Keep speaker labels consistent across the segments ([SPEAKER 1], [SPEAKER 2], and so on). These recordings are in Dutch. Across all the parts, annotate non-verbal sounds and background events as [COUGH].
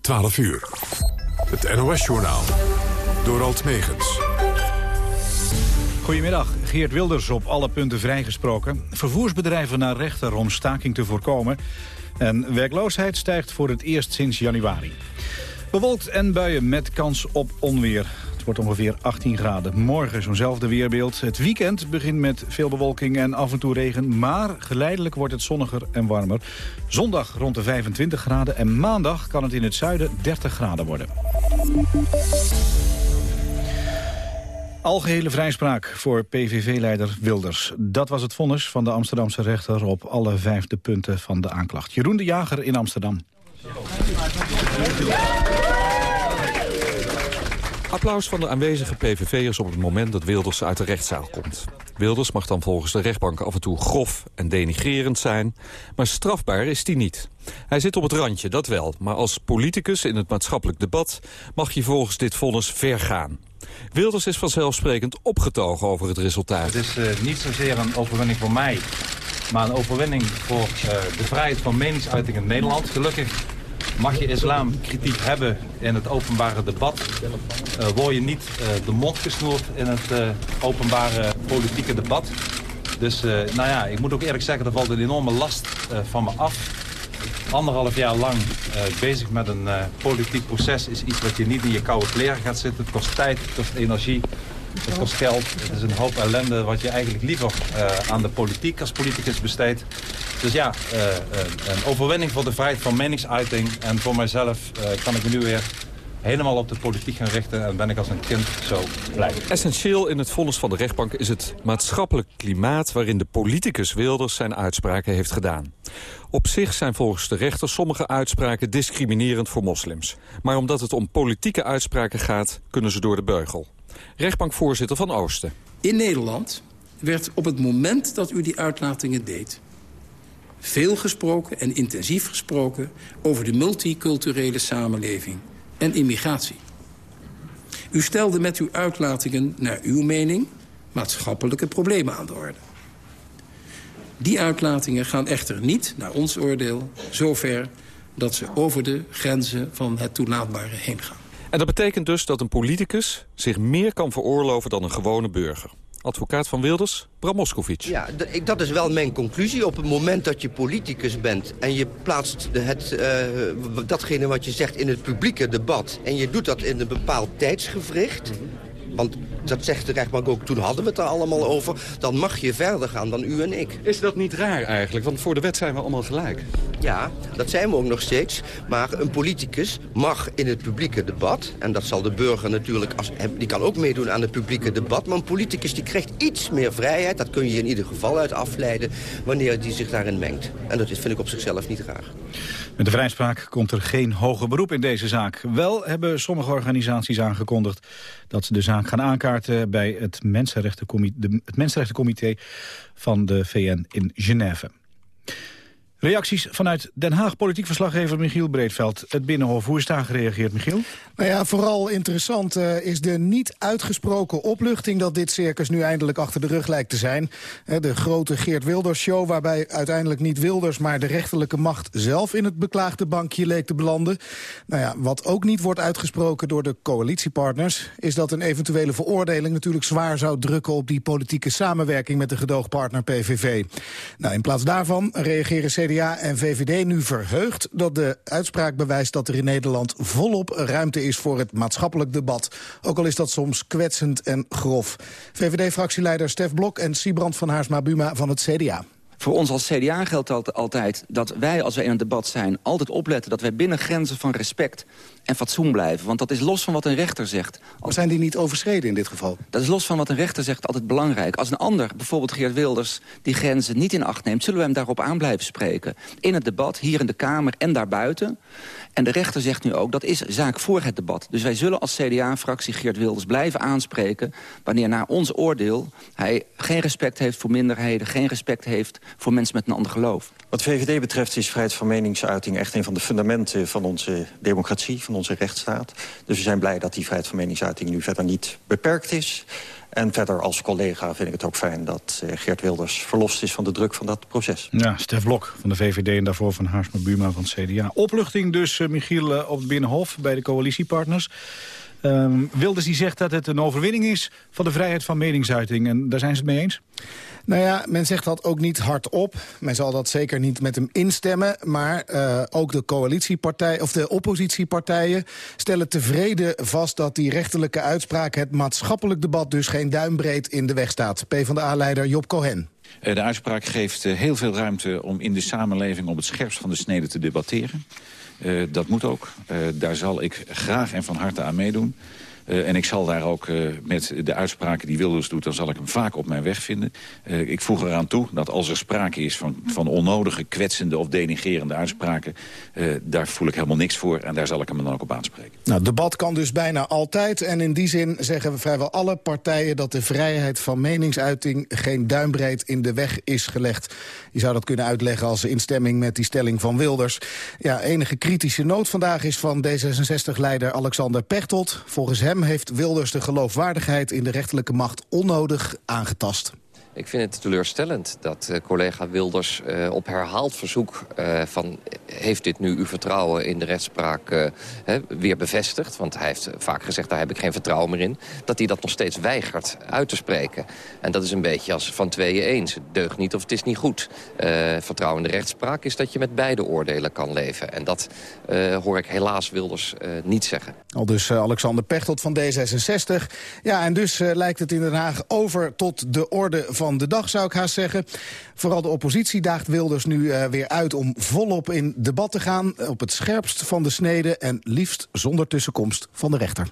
[SPEAKER 1] 12 uur. Het NOS-journaal. Door Alt Megens.
[SPEAKER 2] Goedemiddag. Geert Wilders op alle punten vrijgesproken. Vervoersbedrijven naar rechter om staking te voorkomen. En werkloosheid stijgt voor het eerst sinds januari. Bewolkt en buien met kans op onweer. Het wordt ongeveer 18 graden. Morgen zo'nzelfde weerbeeld. Het weekend begint met veel bewolking en af en toe regen. Maar geleidelijk wordt het zonniger en warmer. Zondag rond de 25 graden. En maandag kan het in het zuiden 30 graden worden. Algehele vrijspraak voor PVV-leider Wilders. Dat was het vonnis van de Amsterdamse rechter op alle vijfde punten van de aanklacht. Jeroen de Jager in Amsterdam.
[SPEAKER 3] Applaus van de aanwezige PVV'ers op het moment dat Wilders uit de rechtszaal komt. Wilders mag dan volgens de rechtbank af en toe grof en denigrerend zijn, maar strafbaar is hij niet. Hij zit op het randje, dat wel, maar als politicus in het maatschappelijk debat mag je volgens dit vonnis ver gaan. Wilders is vanzelfsprekend opgetogen over het resultaat.
[SPEAKER 4] Het is uh, niet zozeer een overwinning voor mij, maar een overwinning voor uh, de vrijheid van meningsuiting in Nederland. Gelukkig mag je islamkritiek hebben in het openbare debat. Uh, word je niet uh, de mond gesnoerd in het uh, openbare politieke debat. Dus nou ja, ik moet ook eerlijk zeggen, er valt een enorme last van me af. Anderhalf jaar lang bezig met een politiek proces is iets wat je niet in je koude kleren gaat zitten. Het kost tijd, het kost energie. Het kost geld. Het is een hoop ellende wat je eigenlijk liever uh, aan de politiek als politicus besteedt. Dus ja, uh, uh, een overwinning voor de vrijheid van meningsuiting. En voor mijzelf kan ik nu weer helemaal op de politiek gaan richten... en ben ik als een kind zo blij.
[SPEAKER 3] Essentieel in het vonnis van de rechtbank is het maatschappelijk klimaat... waarin de politicus Wilders zijn uitspraken heeft gedaan. Op zich zijn volgens de rechter sommige uitspraken discriminerend voor moslims. Maar omdat het om politieke uitspraken gaat, kunnen ze door de beugel. Rechtbankvoorzitter van Oosten.
[SPEAKER 5] In Nederland werd op het moment dat u die uitlatingen deed... veel gesproken en intensief gesproken over de multiculturele samenleving en immigratie. U stelde met uw uitlatingen, naar uw mening, maatschappelijke problemen aan de orde. Die uitlatingen gaan echter niet, naar ons oordeel, zover dat ze over de grenzen van het toelaatbare heen gaan.
[SPEAKER 3] En dat betekent dus dat een politicus zich meer kan veroorloven dan een gewone burger. Advocaat van Wilders, Bram Moskovic.
[SPEAKER 6] Ja, dat is wel mijn conclusie. Op het moment dat je politicus bent en je plaatst het, uh, datgene wat je zegt in het publieke debat... en je doet dat in een bepaald tijdsgevricht... Want dat zegt de rechtbank ook, toen hadden we het er allemaal over... dan mag je verder gaan dan u en ik.
[SPEAKER 3] Is dat niet raar eigenlijk? Want voor de wet zijn we allemaal gelijk.
[SPEAKER 6] Ja, dat zijn we ook nog steeds. Maar een politicus mag in het publieke debat... en dat zal de burger natuurlijk, als, die kan ook meedoen aan het publieke debat... maar een politicus die krijgt iets meer vrijheid... dat kun je in ieder geval uit afleiden... wanneer die zich daarin mengt. En dat vind ik op zichzelf niet raar.
[SPEAKER 2] Met de vrijspraak komt er geen hoger beroep in deze zaak. Wel hebben sommige organisaties aangekondigd dat ze de zaak gaan aankaarten bij het Mensenrechtencomité, het Mensenrechtencomité van de VN in Genève. Reacties vanuit Den Haag, politiek verslaggever Michiel Breedveld. Het Binnenhof, hoe is daar gereageerd, Michiel?
[SPEAKER 7] Nou ja, vooral interessant uh, is de niet uitgesproken opluchting... dat dit circus nu eindelijk achter de rug lijkt te zijn. De grote Geert Wilders-show, waarbij uiteindelijk niet Wilders... maar de rechterlijke macht zelf in het beklaagde bankje leek te belanden. Nou ja, wat ook niet wordt uitgesproken door de coalitiepartners... is dat een eventuele veroordeling natuurlijk zwaar zou drukken... op die politieke samenwerking met de gedoogpartner PVV. Nou, in plaats daarvan reageren CDA en VVD nu verheugd dat de uitspraak bewijst dat er in Nederland volop ruimte is voor het maatschappelijk debat. Ook al is dat soms kwetsend en grof. VVD-fractieleider Stef Blok en Siebrand van Haarsma-Buma van het CDA.
[SPEAKER 8] Voor ons als CDA geldt altijd dat wij, als wij in een debat zijn... altijd opletten dat wij binnen grenzen van respect en fatsoen blijven. Want dat is los van wat een rechter zegt.
[SPEAKER 7] Maar zijn die niet overschreden in dit geval?
[SPEAKER 8] Dat is los van wat een rechter zegt altijd belangrijk. Als een ander, bijvoorbeeld Geert Wilders, die grenzen niet in acht neemt... zullen we hem daarop aan blijven spreken. In het debat, hier in de Kamer en daarbuiten. En de rechter zegt nu ook, dat is zaak voor het debat. Dus wij zullen als CDA-fractie Geert Wilders blijven aanspreken... wanneer naar ons oordeel hij geen respect heeft voor minderheden... geen respect heeft voor mensen met een ander geloof.
[SPEAKER 9] Wat VVD betreft is vrijheid van meningsuiting... echt een van de fundamenten van onze democratie, van onze rechtsstaat. Dus we zijn blij dat die vrijheid van meningsuiting nu verder niet beperkt is. En verder als collega vind ik het ook fijn dat Geert Wilders verlost is van de druk van dat proces.
[SPEAKER 2] Ja, Stef Blok van de VVD en daarvoor van Haarsma Buma van het CDA. Opluchting dus, Michiel, op het Binnenhof bij de coalitiepartners. Um, Wilders die zegt dat het een overwinning is van de vrijheid van meningsuiting. En daar zijn ze het mee eens?
[SPEAKER 7] Nou ja, men zegt dat ook niet hardop. Men zal dat zeker niet met hem instemmen. Maar uh, ook de coalitiepartij of de oppositiepartijen stellen tevreden vast dat die rechterlijke uitspraak het maatschappelijk debat dus geen duimbreed in de weg staat. PvdA-leider Job Cohen.
[SPEAKER 10] Eh, de uitspraak geeft eh, heel veel ruimte om in de samenleving op het scherpst van de snede te debatteren. Dat moet ook. Daar zal ik graag en van harte aan meedoen. Uh, en ik zal daar ook uh, met de uitspraken die Wilders doet... dan zal ik hem vaak op mijn weg vinden. Uh, ik voeg eraan toe dat als er sprake is van, van onnodige, kwetsende... of denigerende uitspraken, daar voel ik helemaal niks voor... en daar zal ik hem dan ook op aanspreken.
[SPEAKER 7] Nou, debat kan dus bijna altijd. En in die zin zeggen we vrijwel alle partijen... dat de vrijheid van meningsuiting geen duimbreed in de weg is gelegd. Je zou dat kunnen uitleggen als instemming met die stelling van Wilders. Ja, enige kritische noot vandaag is van D66-leider Alexander Pechtold. Volgens hem heeft Wilders de geloofwaardigheid in de rechterlijke macht onnodig aangetast.
[SPEAKER 11] Ik vind het teleurstellend dat uh, collega Wilders uh, op herhaald verzoek uh, van... heeft dit nu uw vertrouwen in de rechtspraak hè, weer bevestigd? Want hij heeft vaak gezegd, daar heb ik geen vertrouwen meer in. Dat hij dat nog steeds weigert uit te spreken. En dat is een beetje als van tweeën eens. Het deugt niet of het is niet goed. vertrouwen in de rechtspraak is dat je met beide oordelen kan leven. En dat hoor ik helaas Wilders niet zeggen.
[SPEAKER 7] Al dus Alexander Pechtold van D66. Ja, en dus lijkt het in Den Haag over tot de orde van de dag, zou ik haast zeggen. Vooral de oppositie daagt Wilders nu uh, weer uit om volop in debat te gaan... op het scherpst van de snede en liefst zonder tussenkomst van de rechter.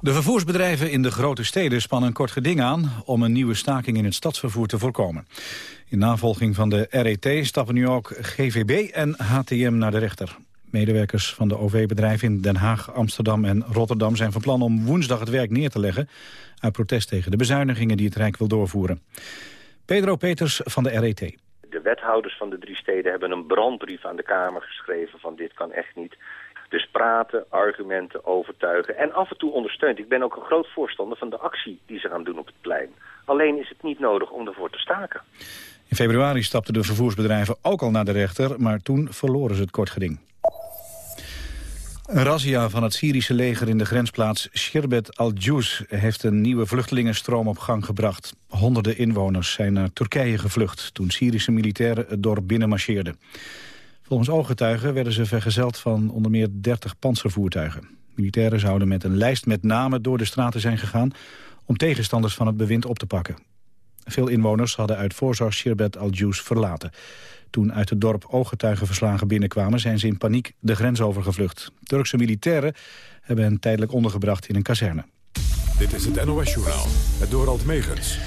[SPEAKER 2] De vervoersbedrijven in de grote steden spannen kort geding aan... om een nieuwe staking in het stadsvervoer te voorkomen. In navolging van de RET stappen nu ook GVB en HTM naar de rechter. Medewerkers van de OV-bedrijven in Den Haag, Amsterdam en Rotterdam... zijn van plan om woensdag het werk neer te leggen... uit protest tegen de bezuinigingen die het Rijk wil doorvoeren. Pedro Peters van de RET.
[SPEAKER 12] De wethouders van de drie steden hebben een brandbrief aan de Kamer geschreven... van dit kan echt niet. Dus praten, argumenten, overtuigen en af en toe ondersteunt. Ik ben ook een groot voorstander van de actie die ze gaan doen op het plein. Alleen is het niet nodig om ervoor te staken.
[SPEAKER 2] In februari stapten de vervoersbedrijven ook al naar de rechter... maar toen verloren ze het kort geding. Een razzia van het Syrische leger in de grensplaats Shirbet al-Juz... heeft een nieuwe vluchtelingenstroom op gang gebracht. Honderden inwoners zijn naar Turkije gevlucht... toen Syrische militairen het dorp binnenmarcheerden. Volgens ooggetuigen werden ze vergezeld van onder meer 30 panzervoertuigen. Militairen zouden met een lijst met namen door de straten zijn gegaan... om tegenstanders van het bewind op te pakken. Veel inwoners hadden uit voorzorg Shirbet al-Juz verlaten. Toen uit het dorp ooggetuigenverslagen binnenkwamen... zijn ze in paniek de grens overgevlucht. Turkse militairen hebben hen tijdelijk ondergebracht in een kazerne.
[SPEAKER 1] Dit is het NOS-journaal, het Dorald Megens.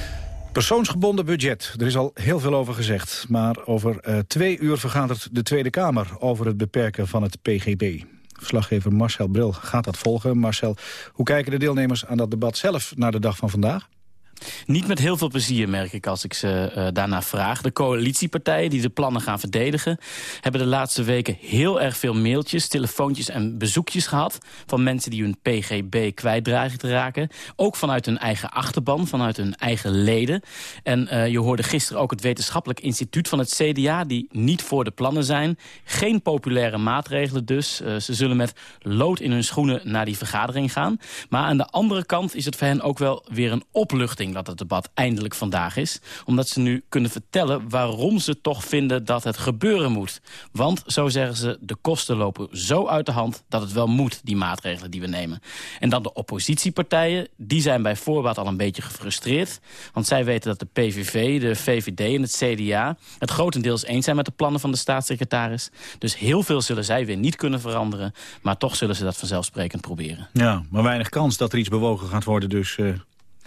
[SPEAKER 2] Persoonsgebonden budget, er is al heel veel over gezegd. Maar over uh, twee uur vergadert de Tweede Kamer over het beperken van het PGB. Verslaggever Marcel Bril gaat dat volgen. Marcel, hoe kijken de deelnemers aan dat debat zelf naar de dag van vandaag?
[SPEAKER 13] Niet met heel veel plezier, merk ik, als ik ze uh, daarna vraag. De coalitiepartijen die de plannen gaan verdedigen... hebben de laatste weken heel erg veel mailtjes, telefoontjes en bezoekjes gehad... van mensen die hun PGB kwijtdragen te raken. Ook vanuit hun eigen achterban, vanuit hun eigen leden. En uh, je hoorde gisteren ook het wetenschappelijk instituut van het CDA... die niet voor de plannen zijn. Geen populaire maatregelen dus. Uh, ze zullen met lood in hun schoenen naar die vergadering gaan. Maar aan de andere kant is het voor hen ook wel weer een opluchting dat het debat eindelijk vandaag is. Omdat ze nu kunnen vertellen waarom ze toch vinden dat het gebeuren moet. Want, zo zeggen ze, de kosten lopen zo uit de hand dat het wel moet, die maatregelen die we nemen. En dan de oppositiepartijen, die zijn bij voorbaat al een beetje gefrustreerd. Want zij weten dat de PVV, de VVD en het CDA... het grotendeels eens zijn met de plannen van de staatssecretaris. Dus heel veel zullen zij weer niet kunnen veranderen. Maar toch zullen ze dat vanzelfsprekend proberen.
[SPEAKER 2] Ja, maar weinig kans dat er iets bewogen gaat worden dus... Uh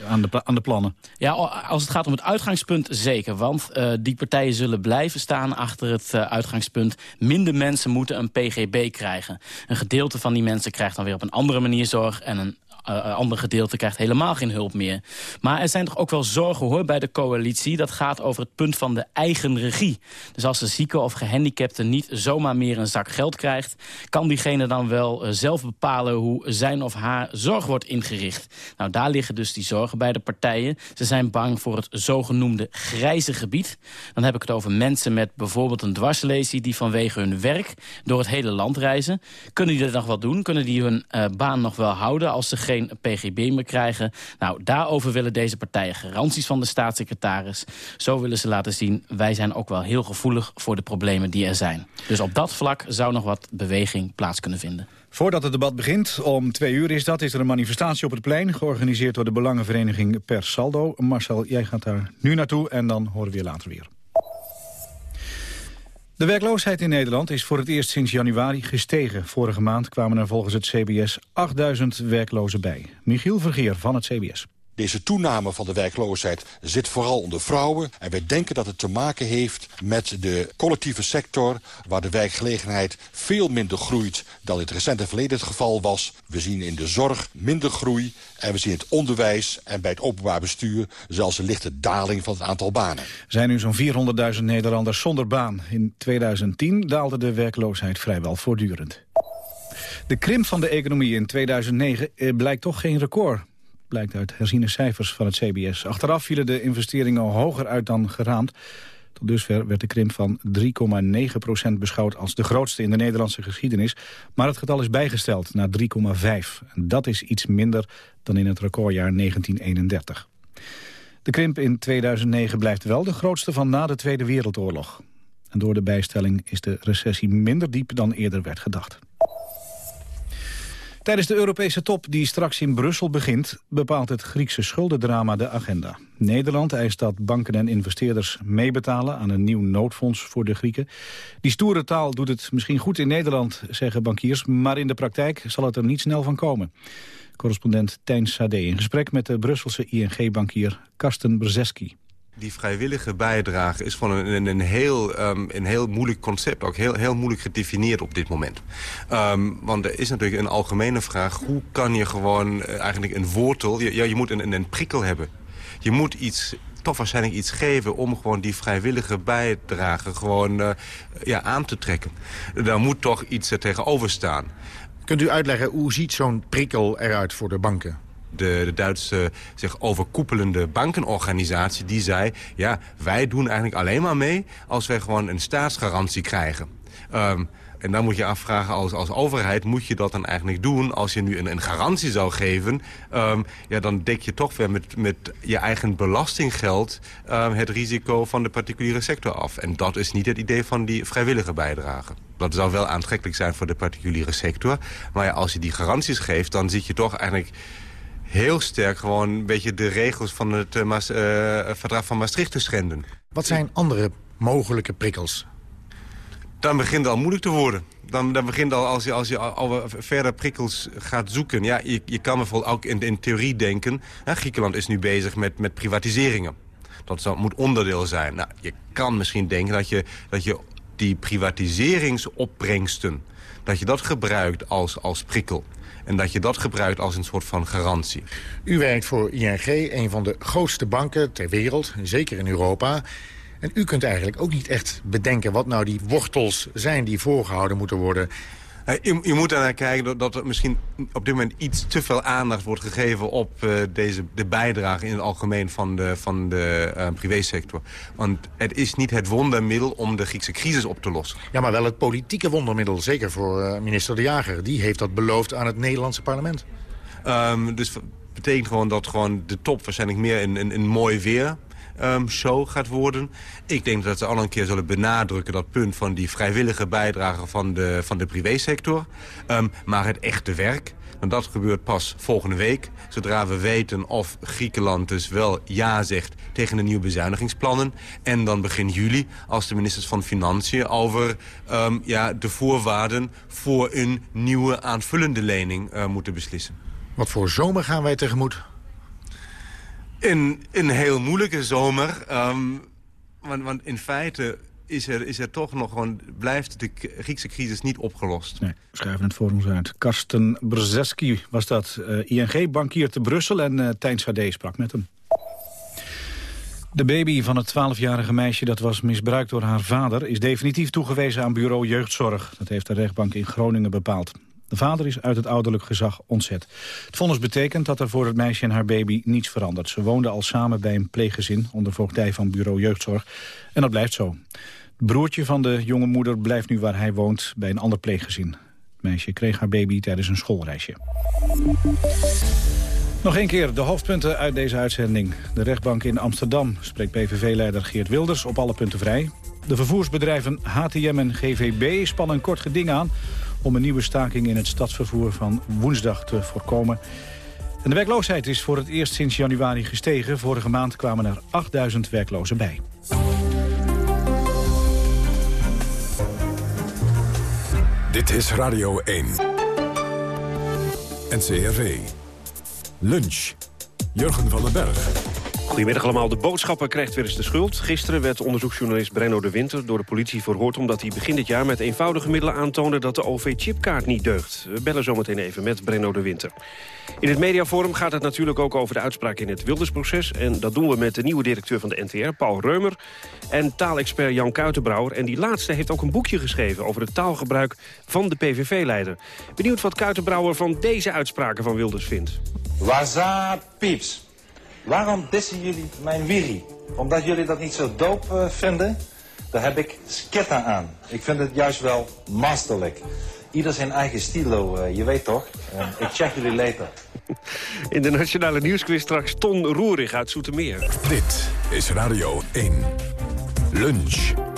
[SPEAKER 2] aan de, aan de plannen?
[SPEAKER 13] Ja, als het gaat om het uitgangspunt zeker. Want uh, die partijen zullen blijven staan achter het uh, uitgangspunt... minder mensen moeten een PGB krijgen. Een gedeelte van die mensen krijgt dan weer op een andere manier zorg... en een ander gedeelte krijgt helemaal geen hulp meer. Maar er zijn toch ook wel zorgen hoor bij de coalitie. Dat gaat over het punt van de eigen regie. Dus als de zieke of gehandicapte niet zomaar meer een zak geld krijgt... kan diegene dan wel zelf bepalen hoe zijn of haar zorg wordt ingericht. Nou, daar liggen dus die zorgen bij de partijen. Ze zijn bang voor het zogenoemde grijze gebied. Dan heb ik het over mensen met bijvoorbeeld een dwarslesie... die vanwege hun werk door het hele land reizen. Kunnen die dat nog wel doen? Kunnen die hun uh, baan nog wel houden als ze geen PGB meer krijgen? Nou, daarover willen deze partijen garanties van de staatssecretaris. Zo willen ze laten zien, wij zijn ook wel heel gevoelig voor de problemen die er zijn. Dus op dat vlak zou nog wat beweging plaats kunnen vinden.
[SPEAKER 2] Voordat het debat begint, om twee uur is dat, is er een manifestatie op het plein... georganiseerd door de Belangenvereniging Per Saldo. Marcel, jij gaat daar nu naartoe en dan horen we je later weer. De werkloosheid in Nederland is voor het eerst sinds januari gestegen. Vorige maand kwamen er volgens het CBS 8000 werklozen bij. Michiel Vergeer van het CBS.
[SPEAKER 14] Deze toename van de werkloosheid zit vooral onder vrouwen. En wij denken dat het te maken heeft met de collectieve sector... waar de werkgelegenheid veel minder groeit dan in het recente verleden het geval was. We zien in de zorg minder groei. En we zien het onderwijs en bij het openbaar bestuur... zelfs een lichte daling van het aantal banen. Er
[SPEAKER 2] zijn nu zo'n 400.000 Nederlanders zonder baan. In 2010 daalde de werkloosheid vrijwel voortdurend. De krimp van de economie in 2009 eh, blijkt toch geen record blijkt uit herziene cijfers van het CBS. Achteraf vielen de investeringen hoger uit dan geraamd. Tot dusver werd de krimp van 3,9% beschouwd als de grootste in de Nederlandse geschiedenis. Maar het getal is bijgesteld naar 3,5. Dat is iets minder dan in het recordjaar 1931. De krimp in 2009 blijft wel de grootste van na de Tweede Wereldoorlog. En door de bijstelling is de recessie minder diep dan eerder werd gedacht. Tijdens de Europese top die straks in Brussel begint... bepaalt het Griekse schuldendrama de agenda. Nederland eist dat banken en investeerders meebetalen... aan een nieuw noodfonds voor de Grieken. Die stoere taal doet het misschien goed in Nederland, zeggen bankiers... maar in de praktijk zal het er niet snel van komen. Correspondent Tijn Sade in gesprek met de Brusselse ING-bankier Karsten Brzeski
[SPEAKER 15] die vrijwillige bijdrage is van een, een, heel, um, een heel moeilijk concept. Ook heel, heel moeilijk gedefinieerd op dit moment. Um, want er is natuurlijk een algemene vraag. Hoe kan je gewoon uh, eigenlijk een wortel... Je, ja, je moet een, een prikkel hebben. Je moet iets toch waarschijnlijk iets geven om gewoon die vrijwillige bijdrage gewoon uh, ja, aan te trekken. Daar moet toch iets tegenover staan.
[SPEAKER 16] Kunt u uitleggen, hoe ziet zo'n prikkel eruit voor de banken?
[SPEAKER 15] De, de Duitse zich overkoepelende bankenorganisatie... die zei, ja, wij doen eigenlijk alleen maar mee... als wij gewoon een staatsgarantie krijgen. Um, en dan moet je afvragen als, als overheid, moet je dat dan eigenlijk doen? Als je nu een, een garantie zou geven, um, ja, dan dek je toch weer met, met je eigen belastinggeld um, het risico van de particuliere sector af. En dat is niet het idee van die vrijwillige bijdrage. Dat zou wel aantrekkelijk zijn voor de particuliere sector. Maar als je die garanties geeft, dan zit je toch eigenlijk heel sterk gewoon een beetje de regels van het uh, verdrag van Maastricht te schenden.
[SPEAKER 16] Wat zijn andere mogelijke prikkels?
[SPEAKER 15] Dan begint het al moeilijk te worden. Dan, dan begint al, als je, als je al, verder prikkels gaat zoeken... Ja, je, je kan bijvoorbeeld ook in, in theorie denken... Hè, Griekenland is nu bezig met, met privatiseringen. Dat zou, moet onderdeel zijn. Nou, je kan misschien denken dat je, dat je die privatiseringsopbrengsten... dat je dat gebruikt als, als prikkel. En dat je dat gebruikt als een soort van garantie.
[SPEAKER 16] U werkt voor ING, een van de grootste banken ter wereld, zeker in Europa. En u kunt eigenlijk ook niet echt bedenken wat nou die wortels zijn die voorgehouden moeten worden.
[SPEAKER 15] Eh, je, je, moet naar kijken dat er misschien op dit moment iets te veel aandacht wordt gegeven op uh, deze, de bijdrage in het algemeen van de, van de uh, privésector. Want het is niet het wondermiddel om de Griekse crisis op te lossen.
[SPEAKER 16] Ja, maar wel het politieke wondermiddel, zeker voor minister De Jager. Die heeft dat beloofd aan het Nederlandse parlement.
[SPEAKER 15] Um, dus betekent gewoon dat gewoon de top waarschijnlijk meer een, een, een mooi weer um, show gaat worden. Ik denk dat ze al een keer zullen benadrukken dat punt van die vrijwillige bijdrage van de, van de privésector. Um, maar het echte werk, want dat gebeurt pas volgende week. Zodra we weten of Griekenland dus wel ja zegt tegen de nieuwe bezuinigingsplannen. En dan begin juli als de ministers van Financiën over um, ja, de voorwaarden voor een nieuwe aanvullende lening uh, moeten beslissen.
[SPEAKER 16] Wat voor zomer gaan wij tegemoet?
[SPEAKER 15] In een heel moeilijke zomer. Um, want, want, in feite is er, is er toch nog gewoon, blijft de Griekse crisis niet opgelost.
[SPEAKER 2] Nee, we schrijven het voor ons uit. Karsten Brzeski was dat, uh, ING-bankier te Brussel en uh, Tijn Sade sprak met hem. De baby van het 12-jarige meisje dat was misbruikt door haar vader... is definitief toegewezen aan bureau jeugdzorg. Dat heeft de rechtbank in Groningen bepaald. De vader is uit het ouderlijk gezag ontzet. Het vonnis betekent dat er voor het meisje en haar baby niets verandert. Ze woonden al samen bij een pleeggezin onder voogdij van bureau jeugdzorg. En dat blijft zo. Het broertje van de jonge moeder blijft nu waar hij woont bij een ander pleeggezin. Het meisje kreeg haar baby tijdens een schoolreisje. Nog een keer de hoofdpunten uit deze uitzending. De rechtbank in Amsterdam spreekt PVV-leider Geert Wilders op alle punten vrij. De vervoersbedrijven HTM en GVB spannen een kort geding aan... om een nieuwe staking in het stadsvervoer van woensdag te voorkomen. En de werkloosheid is voor het eerst sinds januari gestegen. Vorige maand kwamen er 8000 werklozen bij.
[SPEAKER 1] Dit is Radio 1. NCRV. Lunch. Jurgen van den Berg.
[SPEAKER 17] Goedemiddag allemaal. De boodschapper krijgt weer eens de schuld. Gisteren werd onderzoeksjournalist Brenno de Winter door de politie verhoord... omdat hij begin dit jaar met eenvoudige middelen aantoonde dat de OV-chipkaart niet deugt. We bellen zometeen even met Brenno de Winter. In het mediaforum gaat het natuurlijk ook over de uitspraak in het Wildersproces. En dat doen we met de nieuwe directeur van de NTR, Paul Reumer... en taalexpert Jan Kuitenbrouwer. En die laatste heeft ook een boekje geschreven over het taalgebruik van de PVV-leider. Benieuwd wat Kuitenbrouwer van deze uitspraken van Wilders vindt.
[SPEAKER 18] Waza pieps. Waarom dissen jullie mijn wiri? Omdat jullie dat niet zo doop uh, vinden? Daar heb ik sketta aan. Ik vind het juist wel masterlijk. Ieder zijn eigen stilo, uh, je weet toch? Uh, ik check jullie later. [LAUGHS]
[SPEAKER 17] In de Nationale Nieuwsquiz straks Ton Roerig uit Zoetermeer.
[SPEAKER 1] Dit is Radio 1. Lunch.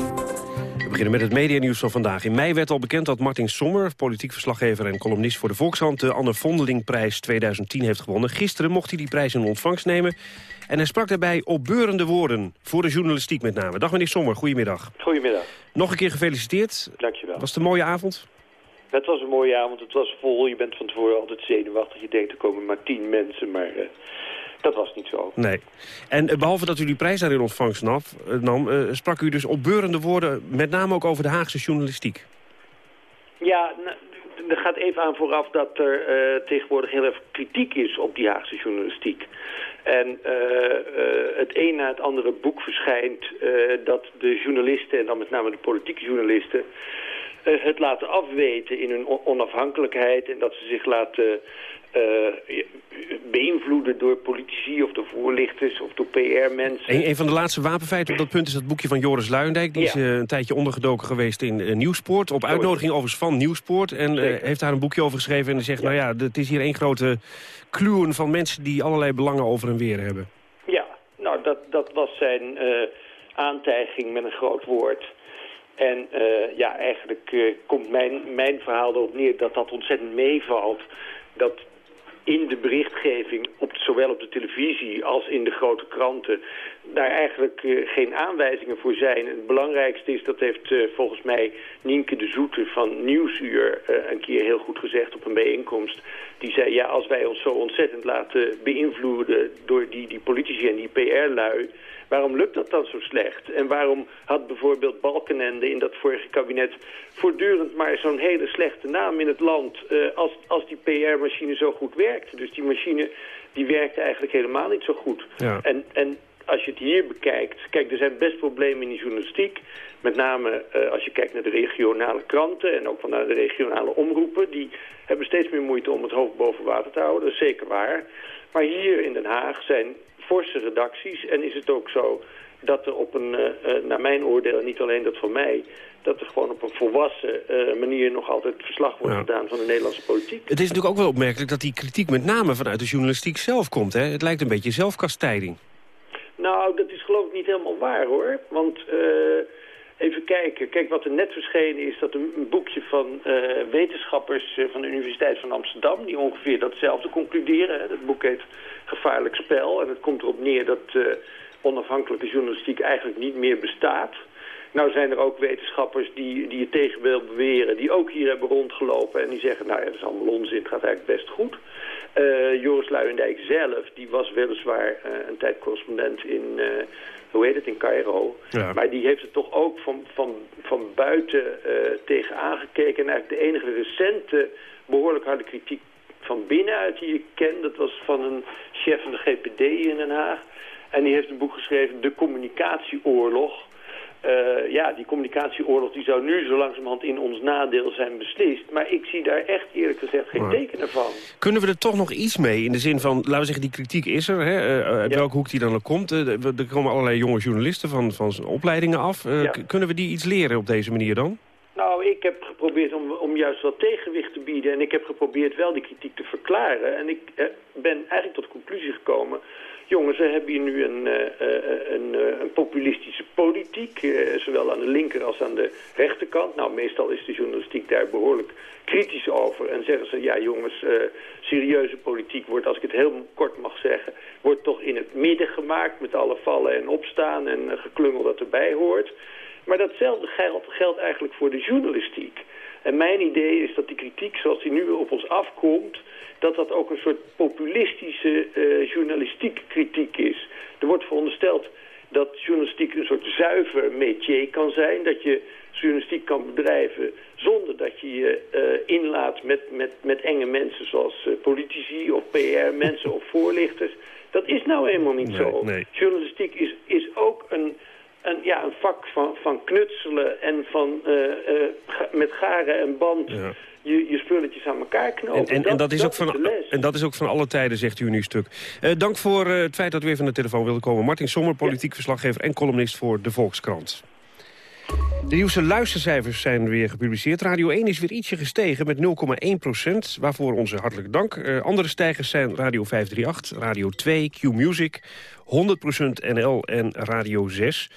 [SPEAKER 17] We beginnen met het medianieuws van vandaag. In mei werd al bekend dat Martin Sommer, politiek verslaggever en columnist voor de Volkshand, de Anne Vondelingprijs 2010 heeft gewonnen. Gisteren mocht hij die prijs in ontvangst nemen. En hij sprak daarbij opbeurende woorden, voor de journalistiek met name. Dag meneer Sommer, goedemiddag.
[SPEAKER 19] Goedemiddag.
[SPEAKER 17] Nog een keer gefeliciteerd.
[SPEAKER 19] Dankjewel.
[SPEAKER 17] Was het een mooie avond?
[SPEAKER 19] Het was een mooie avond, het was vol. Je bent van tevoren altijd zenuwachtig. Je denkt, er komen maar tien mensen, maar... Uh... Dat was niet zo.
[SPEAKER 17] Nee. En uh, behalve dat u die prijs daarin ontvangst nam, nam uh, sprak u dus opbeurende woorden... met name ook over de Haagse journalistiek.
[SPEAKER 19] Ja, er gaat even aan vooraf dat er tegenwoordig heel erg kritiek is op die Haagse journalistiek. En het een na het andere boek verschijnt dat de journalisten... en dan met name de politieke journalisten het laten afweten in hun onafhankelijkheid... en dat ze zich laten beïnvloeden door politici of door voorlichters of door PR-mensen.
[SPEAKER 17] Een, een, van de laatste wapenfeiten op dat punt is het boekje van Joris Luijendijk. Die is uh, een tijdje ondergedoken geweest in uh, Nieuwspoort. Op uitnodiging overigens van Nieuwspoort. En heeft daar een boekje over geschreven. En zegt, ja. nou ja, het is hier één grote kluwen van mensen die allerlei belangen over en weer hebben.
[SPEAKER 19] Ja, nou dat, dat was zijn aantijging met een groot woord. En uh, ja, eigenlijk uh, komt mijn, mijn verhaal erop neer dat dat ontzettend meevalt. Dat in de berichtgeving, op, zowel op de televisie als in de grote kranten, daar eigenlijk uh, geen aanwijzingen voor zijn. Het belangrijkste is, dat heeft uh, volgens mij Nienke de Zoete van Nieuwsuur uh, een keer heel goed gezegd op een bijeenkomst. Die zei, ja, als wij ons zo ontzettend laten beïnvloeden door die, die politici en die PR-lui... Waarom lukt dat dan zo slecht? En waarom had bijvoorbeeld Balkenende in dat vorige kabinet voortdurend maar zo'n hele slechte naam in het land uh, als, als die PR-machine zo goed werkte? Dus die machine die werkte eigenlijk helemaal niet zo goed.
[SPEAKER 17] Ja.
[SPEAKER 19] En, en als je het hier bekijkt, kijk, er zijn best problemen in die journalistiek. Met name uh, als je kijkt naar de regionale kranten en ook van naar de regionale omroepen. Die hebben steeds meer moeite om het hoofd boven water te houden, dat is zeker waar. Maar hier in Den Haag zijn forse redacties. En is het ook zo dat er op een, uh, naar mijn oordeel, en niet alleen dat van mij... dat er gewoon op een volwassen uh, manier nog altijd verslag wordt gedaan van de Nederlandse politiek.
[SPEAKER 17] Het is natuurlijk ook wel opmerkelijk dat die kritiek met name vanuit de journalistiek zelf komt. Hè? Het lijkt een beetje zelfkastijding.
[SPEAKER 19] Nou, dat is geloof ik niet helemaal waar hoor. Want... Uh, Even kijken. Kijk, wat er net verschenen is dat een, boekje van uh, wetenschappers uh, van de Universiteit van Amsterdam... die ongeveer datzelfde concluderen. Het boek heet Gevaarlijk Spel. En het komt erop neer dat uh, onafhankelijke journalistiek eigenlijk niet meer bestaat. Nou zijn er ook wetenschappers die, die het tegenbeeld beweren... die ook hier hebben rondgelopen en die zeggen... nou ja, dat is allemaal onzin, het gaat eigenlijk best goed. Uh, Joris Luijendijk zelf, die was weliswaar uh, een tijd correspondent in, uh, hoe heet het, in Cairo.
[SPEAKER 17] Ja.
[SPEAKER 19] Maar die heeft het toch ook van, van, van buiten tegen aangekeken. En eigenlijk de enige recente behoorlijk harde kritiek van binnenuit die ik ken, dat was van een chef van de GPD in Den Haag. En die heeft een boek geschreven, De Communicatieoorlog. Uh, ja, die communicatieoorlog die zou nu zo langzamerhand in ons nadeel zijn beslist. Maar ik zie daar echt eerlijk gezegd geen
[SPEAKER 17] Maar-
[SPEAKER 19] tekenen van.
[SPEAKER 17] Kunnen we er toch nog iets mee? In de zin van, laten we zeggen, die kritiek is er. Hè? eh, uit welke hoek die dan ook komt. Eh, er komen allerlei jonge journalisten van, van zijn opleidingen af. Eh,
[SPEAKER 19] Ja.
[SPEAKER 17] Kunnen we die iets leren op deze manier dan?
[SPEAKER 19] Nou, ik heb geprobeerd om, om juist wat tegenwicht te bieden. En ik heb geprobeerd wel die kritiek te verklaren. En ik eh, ben eigenlijk tot de conclusie gekomen... Jongens, we hebben hier nu een, eh, eh, een, eh, een populistische politiek. zowel aan de linker als aan de rechterkant. Nou, meestal is de journalistiek daar behoorlijk kritisch over. En zeggen ze, ja jongens, serieuze politiek wordt, als ik het heel kort mag zeggen... wordt toch in het midden gemaakt met alle vallen en opstaan en geklungel dat erbij hoort... Maar datzelfde geldt eigenlijk voor de journalistiek. En mijn idee is dat die kritiek zoals die nu op ons afkomt... dat dat ook een soort populistische eh, journalistiek kritiek is. Er wordt verondersteld dat journalistiek een soort zuiver métier kan zijn. Dat je journalistiek kan bedrijven zonder dat je je eh, inlaat met, met, met enge mensen... zoals eh, politici of PR-mensen of voorlichters. Dat is nou eenmaal niet
[SPEAKER 17] Nee,
[SPEAKER 19] zo.
[SPEAKER 17] nee.
[SPEAKER 19] Journalistiek is, is ook een, een, ja, een vak van, van knutselen en van eh, eh, met garen en band je, je spulletjes aan elkaar knopen.
[SPEAKER 17] En, en, en, dat is ook van, en dat is ook van alle tijden, zegt u in uw stuk. Eh, dank voor het feit dat u even van de telefoon wilde komen. Martin Sommer, politiek verslaggever en columnist voor De Volkskrant. De nieuwste luistercijfers zijn weer gepubliceerd. Radio 1 is weer ietsje gestegen met 0,1 procent. Waarvoor onze hartelijke dank. Eh, andere stijgers zijn Radio 538, Radio 2, Q-Music, 100% NL en Radio 6.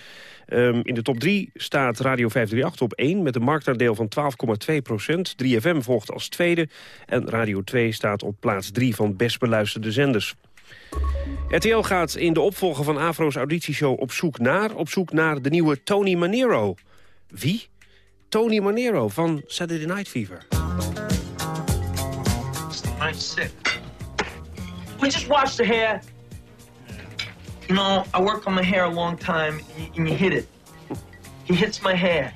[SPEAKER 17] Ehm, in de top 3 staat Radio 538 op 1 met een marktaandeel van 12,2 procent. 3FM volgt als tweede en Radio 2 staat op plaats 3 van best beluisterde zenders. RTL gaat in de opvolger van Afro's auditieshow op zoek naar... op zoek naar de nieuwe Tony Manero. Wie? Tony Manero van Saturday Night Fever.
[SPEAKER 20] We just washed the hair. You know, I work on my hair a long time, and you hit it. He hits my hair.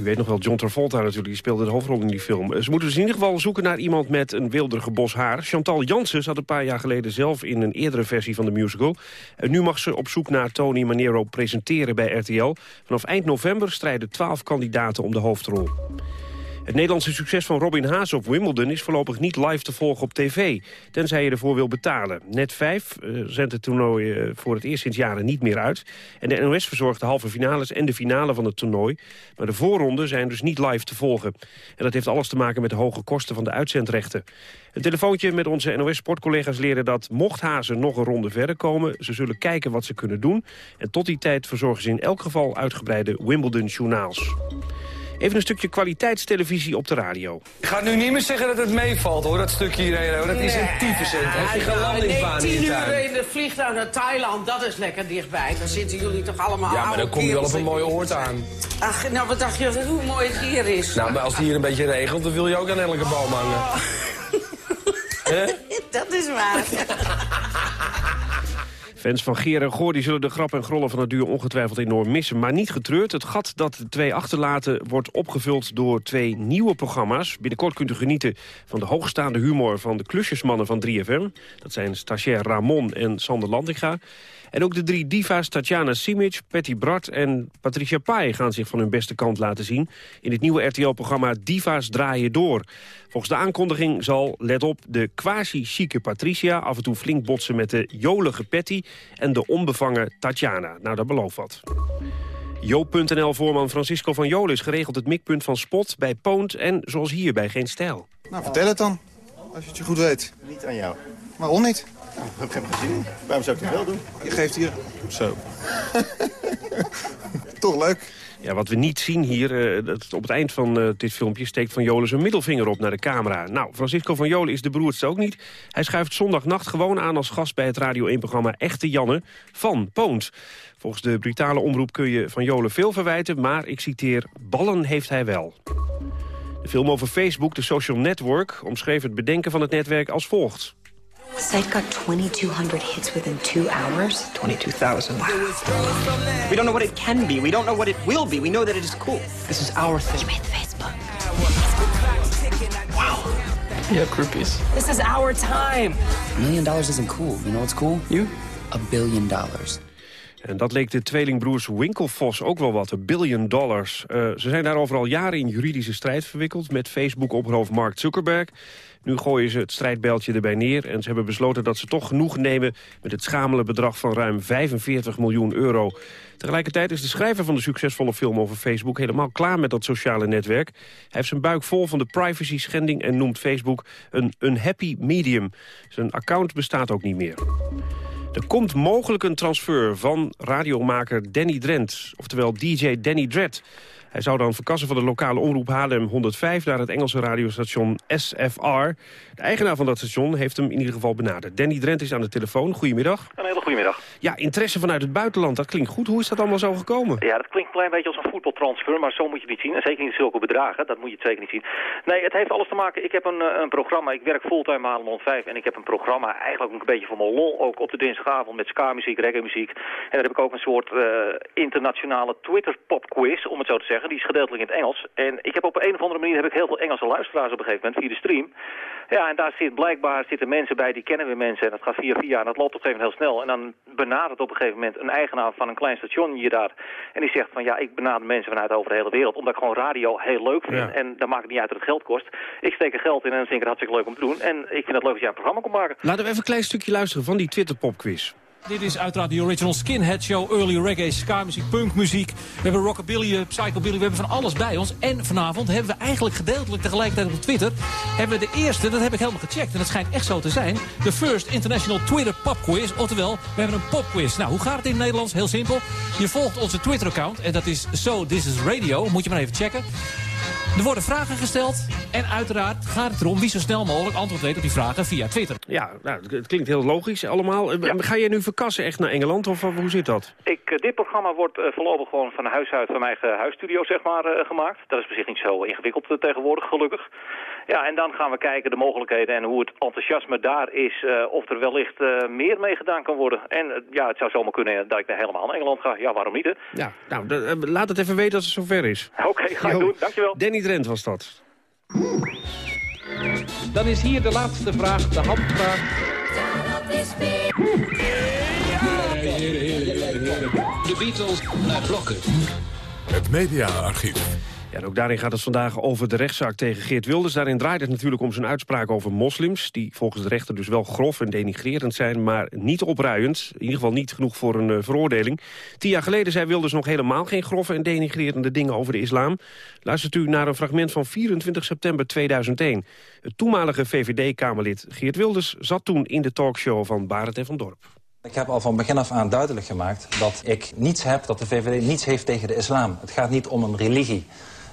[SPEAKER 17] U weet nog wel, John Travolta natuurlijk, die speelde de hoofdrol in die film. Eh, Ze moeten dus in ieder geval zoeken naar iemand met een wilderige bos haar. Chantal Jansen zat een paar jaar geleden zelf in een eerdere versie van de musical. En nu mag ze op zoek naar Tony Manero presenteren bij RTL. Vanaf eind november strijden twaalf kandidaten om de hoofdrol. Het Nederlandse succes van Robin Haas op Wimbledon is voorlopig niet live te volgen op tv, tenzij je ervoor wil betalen. Net 5 eh, zendt het toernooi eh, voor het eerst sinds jaren niet meer uit. En de NOS verzorgt de halve finales en de finale van het toernooi. Maar de voorronden zijn dus niet live te volgen. En dat heeft alles te maken met de hoge kosten van de uitzendrechten. Een telefoontje met onze NOS-sportcollega's leren dat mocht Hazen nog een ronde verder komen... ze zullen kijken wat ze kunnen doen. En tot die tijd verzorgen ze in elk geval uitgebreide Wimbledon-journaals. Even een stukje kwaliteitstelevisie op de radio.
[SPEAKER 21] Ik ga nu niet meer zeggen dat het meevalt hoor, dat stukje hierheen. hoor. Dat is een tyfuscent. Heb je geen landingsbaan
[SPEAKER 22] nee,
[SPEAKER 21] in
[SPEAKER 22] uur in de vliegtuig naar Thailand, dat is lekker dichtbij. Dan zitten jullie toch allemaal
[SPEAKER 21] Ja, maar dan kom je wel op een mooie oord aan.
[SPEAKER 22] Ach, nou wat dacht je hoe mooi het hier is?
[SPEAKER 21] Nou, maar als het hier een beetje regelt, dan wil je ook aan elke boom hangen.
[SPEAKER 22] Oh. [LAUGHS] Dat is waar. [LAUGHS]
[SPEAKER 17] Fans van Geer en Goor zullen de grap en grollen van het duur ongetwijfeld enorm missen. Maar niet getreurd. Het gat dat de twee achterlaten wordt opgevuld door twee nieuwe programma's. Binnenkort kunt u genieten van de hoogstaande humor van de klusjesmannen van 3FM. Dat zijn stagiair Ramon en Sander Lantinga. En ook de drie diva's Tatjana Simic, Patty Bart en Patricia Pai gaan zich van hun beste kant laten zien... in het nieuwe RTL-programma Diva's Draaien Door. Volgens de aankondiging zal, let op, de quasi-chique Patricia... af en toe flink botsen met de jolige Patty en de onbevangen Tatjana. Nou, dat belooft wat. Joop.nl-voorman Francisco van Jolen is geregeld het mikpunt van Spot bij Poont... en zoals hier bij Geen Stijl.
[SPEAKER 23] Nou, vertel het dan. Als je het je goed weet.
[SPEAKER 24] Niet aan jou.
[SPEAKER 23] Waarom niet?
[SPEAKER 24] Nou, heb ik geen gezien. Waarom zou ik het wel doen?
[SPEAKER 23] Je geeft hier...
[SPEAKER 24] Zo. [LAUGHS]
[SPEAKER 23] Toch leuk.
[SPEAKER 17] Ja, wat we niet zien hier, eh, dat op het eind van eh, dit filmpje... steekt Van Jolen zijn middelvinger op naar de camera. Nou, Francisco van Jolen is de beroerdste ook niet. Hij schuift zondagnacht gewoon aan als gast bij het Radio 1-programma Echte Janne van Poont. Volgens de brutale omroep kun je Van Jolen veel verwijten... maar, ik citeer, ballen heeft hij wel. De film over Facebook, de social network, omschreef het bedenken van het netwerk als volgt.
[SPEAKER 25] Site got 2,200 hits within two hours.
[SPEAKER 26] 22,000. We don't know what it can be. We don't know what it will be. We know that it is cool. This is our thing.
[SPEAKER 25] You made the Facebook.
[SPEAKER 26] Wow.
[SPEAKER 21] Yeah, groupies.
[SPEAKER 26] This is our time.
[SPEAKER 27] A million dollars isn't cool. You know what's cool?
[SPEAKER 26] You?
[SPEAKER 27] A billion dollars.
[SPEAKER 17] En dat leek de tweelingbroers Winklevoss ook wel wat, een billion dollars. Uh, ze zijn daarover al jaren in juridische strijd verwikkeld... met Facebook-ophoofd Mark Zuckerberg. Nu gooien ze het strijdbijltje erbij neer... en ze hebben besloten dat ze toch genoeg nemen... met het schamele bedrag van ruim 45 miljoen euro. Tegelijkertijd is de schrijver van de succesvolle film over Facebook... helemaal klaar met dat sociale netwerk. Hij heeft zijn buik vol van de privacy-schending... en noemt Facebook een unhappy medium. Zijn account bestaat ook niet meer. Er komt mogelijk een transfer van radiomaker Danny Drent, oftewel DJ Danny Dredd. Hij zou dan verkassen van de lokale omroep HLM 105 naar het Engelse radiostation SFR. De eigenaar van dat station heeft hem in ieder geval benaderd. Danny Drent is aan de telefoon. Goedemiddag.
[SPEAKER 28] Een hele goede middag.
[SPEAKER 17] Ja, interesse vanuit het buitenland, dat klinkt goed. Hoe is dat allemaal zo gekomen?
[SPEAKER 28] Ja, dat klinkt een klein beetje als een voetbaltransfer, maar zo moet je het niet zien. En zeker niet zulke bedragen, dat moet je het zeker niet zien. Nee, het heeft alles te maken. Ik heb een, een programma, ik werk fulltime bij HLM 105 en ik heb een programma eigenlijk een beetje voor mijn lol, ook op de dinsdagavond met ska-muziek, reggae-muziek. En daar heb ik ook een soort uh, internationale Twitter-pop-quiz, om het zo te zeggen. Die is gedeeltelijk in het Engels. En ik heb op een of andere manier heb ik heel veel Engelse luisteraars op een gegeven moment via de stream. Ja, en daar zit blijkbaar zitten mensen bij, die kennen we mensen. En dat gaat via via en dat loopt op een gegeven moment heel snel. En dan benadert op een gegeven moment een eigenaar van een klein station hier daar. En die zegt van ja, ik benader mensen vanuit over de hele wereld. Omdat ik gewoon radio heel leuk vind.
[SPEAKER 17] Ja.
[SPEAKER 28] En dan maakt het niet uit dat het geld kost. Ik steek er geld in en dan vind ik het hartstikke leuk om te doen. En ik vind het leuk dat jij een programma komt maken.
[SPEAKER 17] Laten we even een klein stukje luisteren van die Twitter-popquiz.
[SPEAKER 29] Dit is uiteraard de Original Skinhead Show, early reggae, ska-muziek, punkmuziek. We hebben rockabilly, eh, psychobilly, we hebben van alles bij ons. En vanavond hebben we eigenlijk gedeeltelijk tegelijkertijd op Twitter... hebben we de eerste, dat heb ik helemaal gecheckt, en dat schijnt echt zo te zijn... de First International Twitter Pop Quiz. Oftewel, we hebben een popquiz. Nou, hoe gaat het in het Nederlands? Heel simpel. Je volgt onze Twitter-account, en dat is So This Is Radio. Moet je maar even checken. Er worden vragen gesteld en uiteraard gaat het erom wie zo snel mogelijk antwoord weet op die vragen via Twitter.
[SPEAKER 17] Ja, nou, het klinkt heel logisch allemaal. Eh, Ga jij nu verkassen echt naar Engeland of hoe zit dat?
[SPEAKER 28] Ik, uh, dit programma wordt uh, voorlopig gewoon van huis uit van mijn eigen huisstudio zeg maar, gemaakt. Dat is op zich niet zo ingewikkeld tegenwoordig, gelukkig. Ja, en dan gaan we kijken de mogelijkheden en hoe het enthousiasme daar is. of er wellicht meer mee gedaan kan worden. En ja, het zou zomaar kunnen dat ik naar helemaal naar Engeland ga. Ja, waarom niet? Hè?
[SPEAKER 17] Ja, nou, laat het even weten als het zover is.
[SPEAKER 28] Oké, okay, ga ik doen. Dankjewel.
[SPEAKER 17] Danny Drent was dat.
[SPEAKER 30] Dan is hier de laatste vraag, de handvraag.
[SPEAKER 31] De Beatles naar blokken.
[SPEAKER 1] Het mediaarchief.
[SPEAKER 17] Ja, en ook daarin gaat het vandaag over de rechtszaak tegen Geert Wilders. Daarin draait het natuurlijk om zijn uitspraak over moslims... die volgens de rechter dus wel grof en denigrerend zijn... maar niet opruiend, in ieder geval niet genoeg voor een uh, veroordeling. Tien jaar geleden zei Wilders nog helemaal geen grove en denigrerende dingen over de islam. Luistert u naar een fragment van 24 september 2001. Het toenmalige VVD-Kamerlid Geert Wilders zat toen in de talkshow van Barend en van Dorp.
[SPEAKER 32] Ik heb al van begin af aan duidelijk gemaakt dat ik niets heb, dat de VVD niets heeft tegen de islam. Het gaat niet om een religie.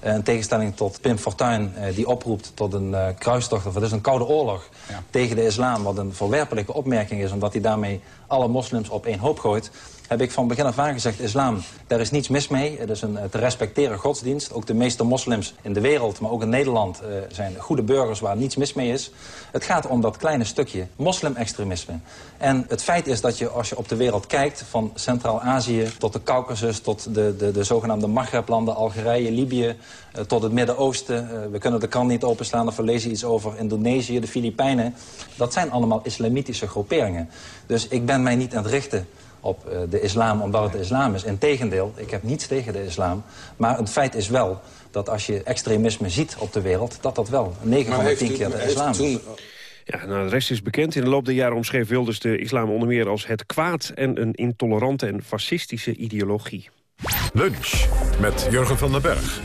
[SPEAKER 32] Uh, in tegenstelling tot Pim Fortuyn, uh, die oproept tot een uh, kruistocht... of het is een koude oorlog ja. tegen de islam... wat een verwerpelijke opmerking is... omdat hij daarmee alle moslims op één hoop gooit... heb ik van begin af aan gezegd, islam, daar is niets mis mee. Het is een te respecteren godsdienst. Ook de meeste moslims in de wereld, maar ook in Nederland... zijn goede burgers waar niets mis mee is. Het gaat om dat kleine stukje moslim-extremisme. En het feit is dat je, als je op de wereld kijkt... van Centraal-Azië tot de Caucasus... tot de, de, de zogenaamde Maghreb-landen, Algerije, Libië... Uh, tot het Midden-Oosten. Uh, we kunnen de krant niet openslaan of we lezen iets over Indonesië, de Filipijnen. Dat zijn allemaal islamitische groeperingen. Dus ik ben mij niet aan het richten op uh, de islam omdat het de islam is. Integendeel, ik heb niets tegen de islam. Maar het feit is wel dat als je extremisme ziet op de wereld... dat dat wel 9 van de 10 keer de islam is.
[SPEAKER 17] Ja, nou, de rest is bekend. In de loop der jaren omschreef Wilders de islam onder meer als het kwaad... en een intolerante en fascistische ideologie.
[SPEAKER 1] Lunch met Jurgen van den Berg.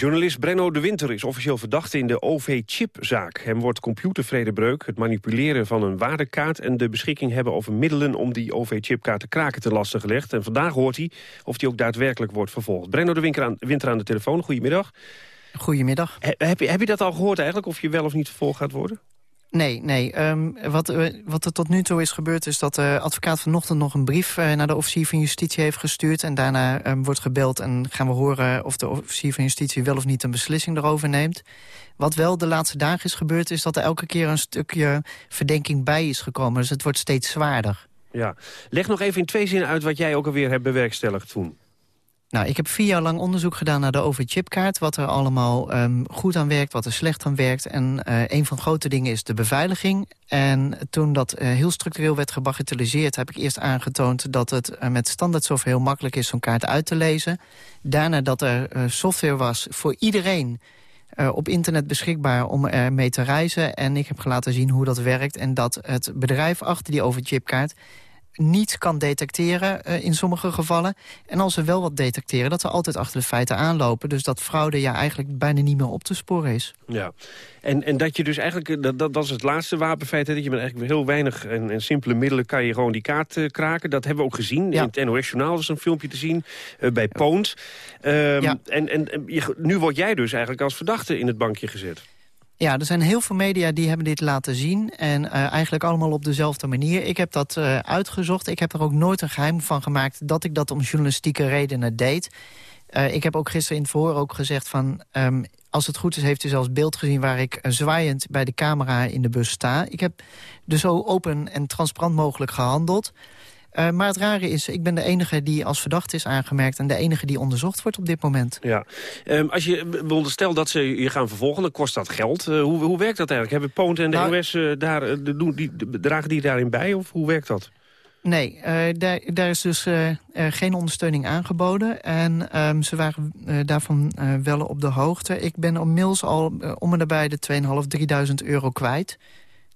[SPEAKER 17] Journalist Brenno de Winter is officieel verdachte in de OV-chipzaak. Hem wordt computervredebreuk, het manipuleren van een waardekaart... en de beschikking hebben over middelen om die OV-chipkaart te kraken te lasten gelegd. En vandaag hoort hij of die ook daadwerkelijk wordt vervolgd. Brenno de Winter aan, Winter aan de telefoon, goedemiddag.
[SPEAKER 33] Goedemiddag.
[SPEAKER 17] He, heb, je, heb je dat al gehoord eigenlijk, of je wel of niet vervolgd gaat worden?
[SPEAKER 34] Nee, nee. Ehm, wat, eh, wat er tot nu toe is gebeurd is dat de advocaat vanochtend nog een brief eh, naar de officier van justitie heeft gestuurd. En daarna ehm, wordt gebeld en gaan we horen of de officier van justitie wel of niet een beslissing erover neemt. Wat wel de laatste dagen is gebeurd is dat er elke keer een stukje verdenking bij is gekomen. Dus het wordt steeds zwaarder.
[SPEAKER 17] Ja. Leg nog even in twee zinnen uit wat jij ook alweer hebt bewerkstelligd toen.
[SPEAKER 34] Nou, ik heb vier jaar lang onderzoek gedaan naar de overchipkaart. Wat er allemaal um, goed aan werkt, wat er slecht aan werkt. En uh, een van de grote dingen is de beveiliging. En toen dat uh, heel structureel werd gebagatelliseerd... heb ik eerst aangetoond dat het uh, met standaard software heel makkelijk is... zo'n kaart uit te lezen. Daarna dat er software was voor iedereen... op internet beschikbaar om er mee te reizen. En ik heb laten zien hoe dat werkt. En dat het bedrijf achter die overchipkaart niet kan detecteren uh, in sommige gevallen. En als ze wel wat detecteren, dat ze altijd achter de feiten aanlopen. Dus dat fraude ja eigenlijk bijna niet meer op te sporen is.
[SPEAKER 17] Ja, en, en dat je dus eigenlijk, eh, dat, dat, dat is het laatste wapenfeit... Hè, dat je met eigenlijk heel weinig en, en simpele middelen kan je gewoon die kaart uh, kraken. Dat hebben we ook gezien. Ja. In het NOS-journaal is een filmpje te zien, uh, bij Poont. Um, ja. En, en je, nu word jij dus eigenlijk als verdachte in het bankje gezet.
[SPEAKER 34] Ja, er zijn heel veel media die hebben dit laten zien. En uh, eigenlijk allemaal op dezelfde manier. Ik heb dat uh, uitgezocht. Ik heb er ook nooit een geheim van gemaakt... dat ik dat om journalistieke redenen deed. Uh, ik heb ook gisteren in het verhoor ook gezegd van... Um, als het goed is, heeft u zelfs beeld gezien... waar ik zwaaiend bij de camera in de bus sta. Ik heb dus zo open en transparant mogelijk gehandeld... Uh, maar het rare is, ik ben de enige die als verdachte is aangemerkt... en de enige die onderzocht wordt op dit moment.
[SPEAKER 17] Ja. Um, als je onderstelt dat ze je gaan vervolgen, dan kost dat geld. Uh, hoe, hoe werkt dat eigenlijk? Hebben Poont en de nou, NOS uh, daar, de, die, de, dragen die daarin bij? Of hoe werkt dat?
[SPEAKER 34] Nee, daar, daar, is dus geen ondersteuning aangeboden. En um, ze waren daarvan wel op de hoogte. Ik ben inmiddels al om en nabij de 2.500, 3.000 euro kwijt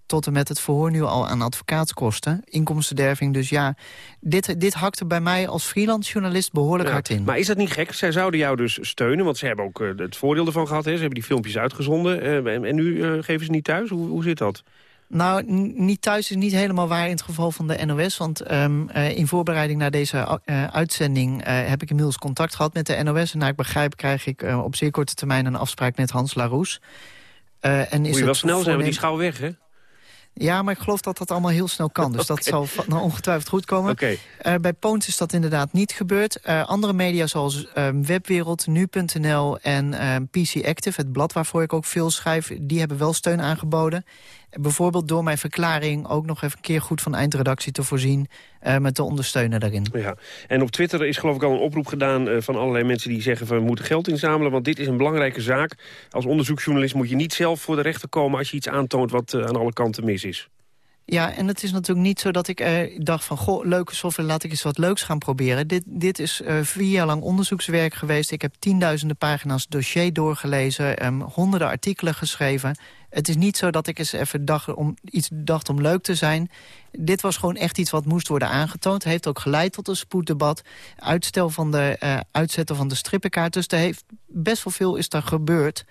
[SPEAKER 34] tot en met het verhoor nu al aan advocaatskosten. Inkomstenderving, dus ja, dit, dit hakte bij mij als freelance journalist behoorlijk
[SPEAKER 17] ja,
[SPEAKER 34] hard in.
[SPEAKER 17] Maar is dat niet gek? Zij zouden jou dus steunen, want ze hebben ook uh, het voordeel ervan gehad. Hè? Ze hebben die filmpjes uitgezonden uh, en, en, nu uh, geven ze niet thuis. Hoe, hoe zit dat?
[SPEAKER 34] Nou, niet thuis is niet helemaal waar in het geval van de NOS. Want um, uh, in voorbereiding naar deze uh, uitzending uh, heb ik inmiddels contact gehad met de NOS. En naar ik begrijp krijg ik op zeer korte termijn een afspraak met Hans Laroes.
[SPEAKER 17] en is Moet je wel snel zijn, want die schouw weg, hè?
[SPEAKER 34] Ja, maar ik geloof dat dat allemaal heel snel kan. Dus okay. dat zal nou ongetwijfeld goed komen.
[SPEAKER 17] Okay.
[SPEAKER 34] Uh, bij Poont is dat inderdaad niet gebeurd. Uh, andere media zoals uh, Webwereld, Nu.nl en PC Active... het blad waarvoor ik ook veel schrijf... die hebben wel steun aangeboden. Bijvoorbeeld door mijn verklaring ook nog even een keer goed van eindredactie te voorzien... Uh, met te ondersteunen daarin.
[SPEAKER 17] Ja. En op Twitter is geloof ik al een oproep gedaan uh, van allerlei mensen die zeggen... van we moeten geld inzamelen, want dit is een belangrijke zaak. Als onderzoeksjournalist moet je niet zelf voor de rechter komen... als je iets aantoont wat uh, aan alle kanten mis is.
[SPEAKER 34] Ja, en het is natuurlijk niet zo dat ik uh, dacht van... goh, leuke software, laat ik eens wat leuks gaan proberen. Dit, dit is vier jaar lang onderzoekswerk geweest. Ik heb tienduizenden pagina's dossier doorgelezen... Um, honderden artikelen geschreven. Het is niet zo dat ik eens even dacht om, iets dacht om leuk te zijn. Dit was gewoon echt iets wat moest worden aangetoond. Heeft ook geleid tot een spoeddebat. Uitstel van de uh, uitzetten van de strippenkaart. Dus er heeft best wel veel is er gebeurd.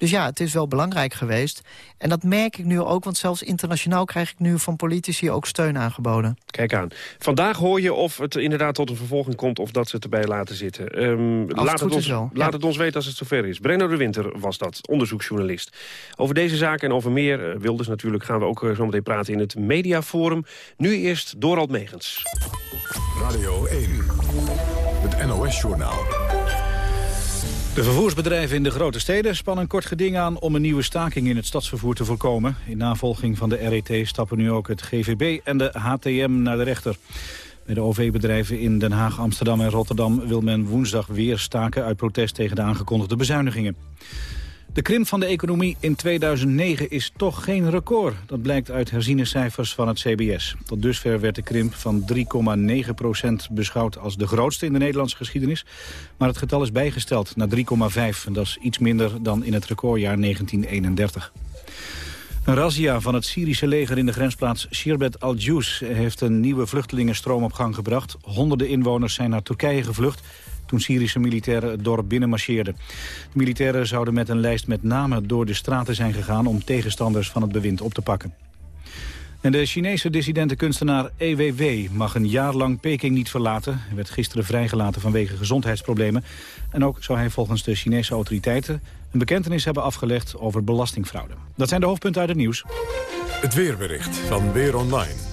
[SPEAKER 34] Dus ja, het is wel belangrijk geweest. En dat merk ik nu ook, want zelfs internationaal krijg ik nu van politici ook steun aangeboden.
[SPEAKER 17] Kijk aan. Vandaag hoor je of het inderdaad tot een vervolging komt of dat ze het erbij laten zitten. Um, laat het, het ons, laat ja. het ons weten als het zover is. Brenno de Winter was dat, onderzoeksjournalist. Over deze zaak en over meer, uh, Wilders natuurlijk, gaan we ook uh, zo meteen praten in het Mediaforum. Nu eerst Dorald Megens.
[SPEAKER 1] Radio 1, het NOS-journaal.
[SPEAKER 2] De vervoersbedrijven in de grote steden spannen kort geding aan om een nieuwe staking in het stadsvervoer te voorkomen. In navolging van de RET stappen nu ook het GVB en de HTM naar de rechter. Bij de OV-bedrijven in Den Haag, Amsterdam en Rotterdam wil men woensdag weer staken uit protest tegen de aangekondigde bezuinigingen. De krimp van de economie in 2009 is toch geen record. Dat blijkt uit herziene cijfers van het CBS. Tot dusver werd de krimp van 3,9% beschouwd als de grootste in de Nederlandse geschiedenis. Maar het getal is bijgesteld naar 3,5. En dat is iets minder dan in het recordjaar 1931. Een razzia van het Syrische leger in de grensplaats Shirbet al-Jus... heeft een nieuwe vluchtelingenstroom op gang gebracht. Honderden inwoners zijn naar Turkije gevlucht toen Syrische militairen het dorp binnenmarcheerden. De militairen zouden met een lijst met namen door de straten zijn gegaan... om tegenstanders van het bewind op te pakken. En de Chinese dissidente kunstenaar EWW mag een jaar lang Peking niet verlaten. Hij werd gisteren vrijgelaten vanwege gezondheidsproblemen. En ook zou hij volgens de Chinese autoriteiten een bekentenis hebben afgelegd over belastingfraude. Dat zijn de hoofdpunten uit het nieuws.
[SPEAKER 1] Het weerbericht van Weer Online.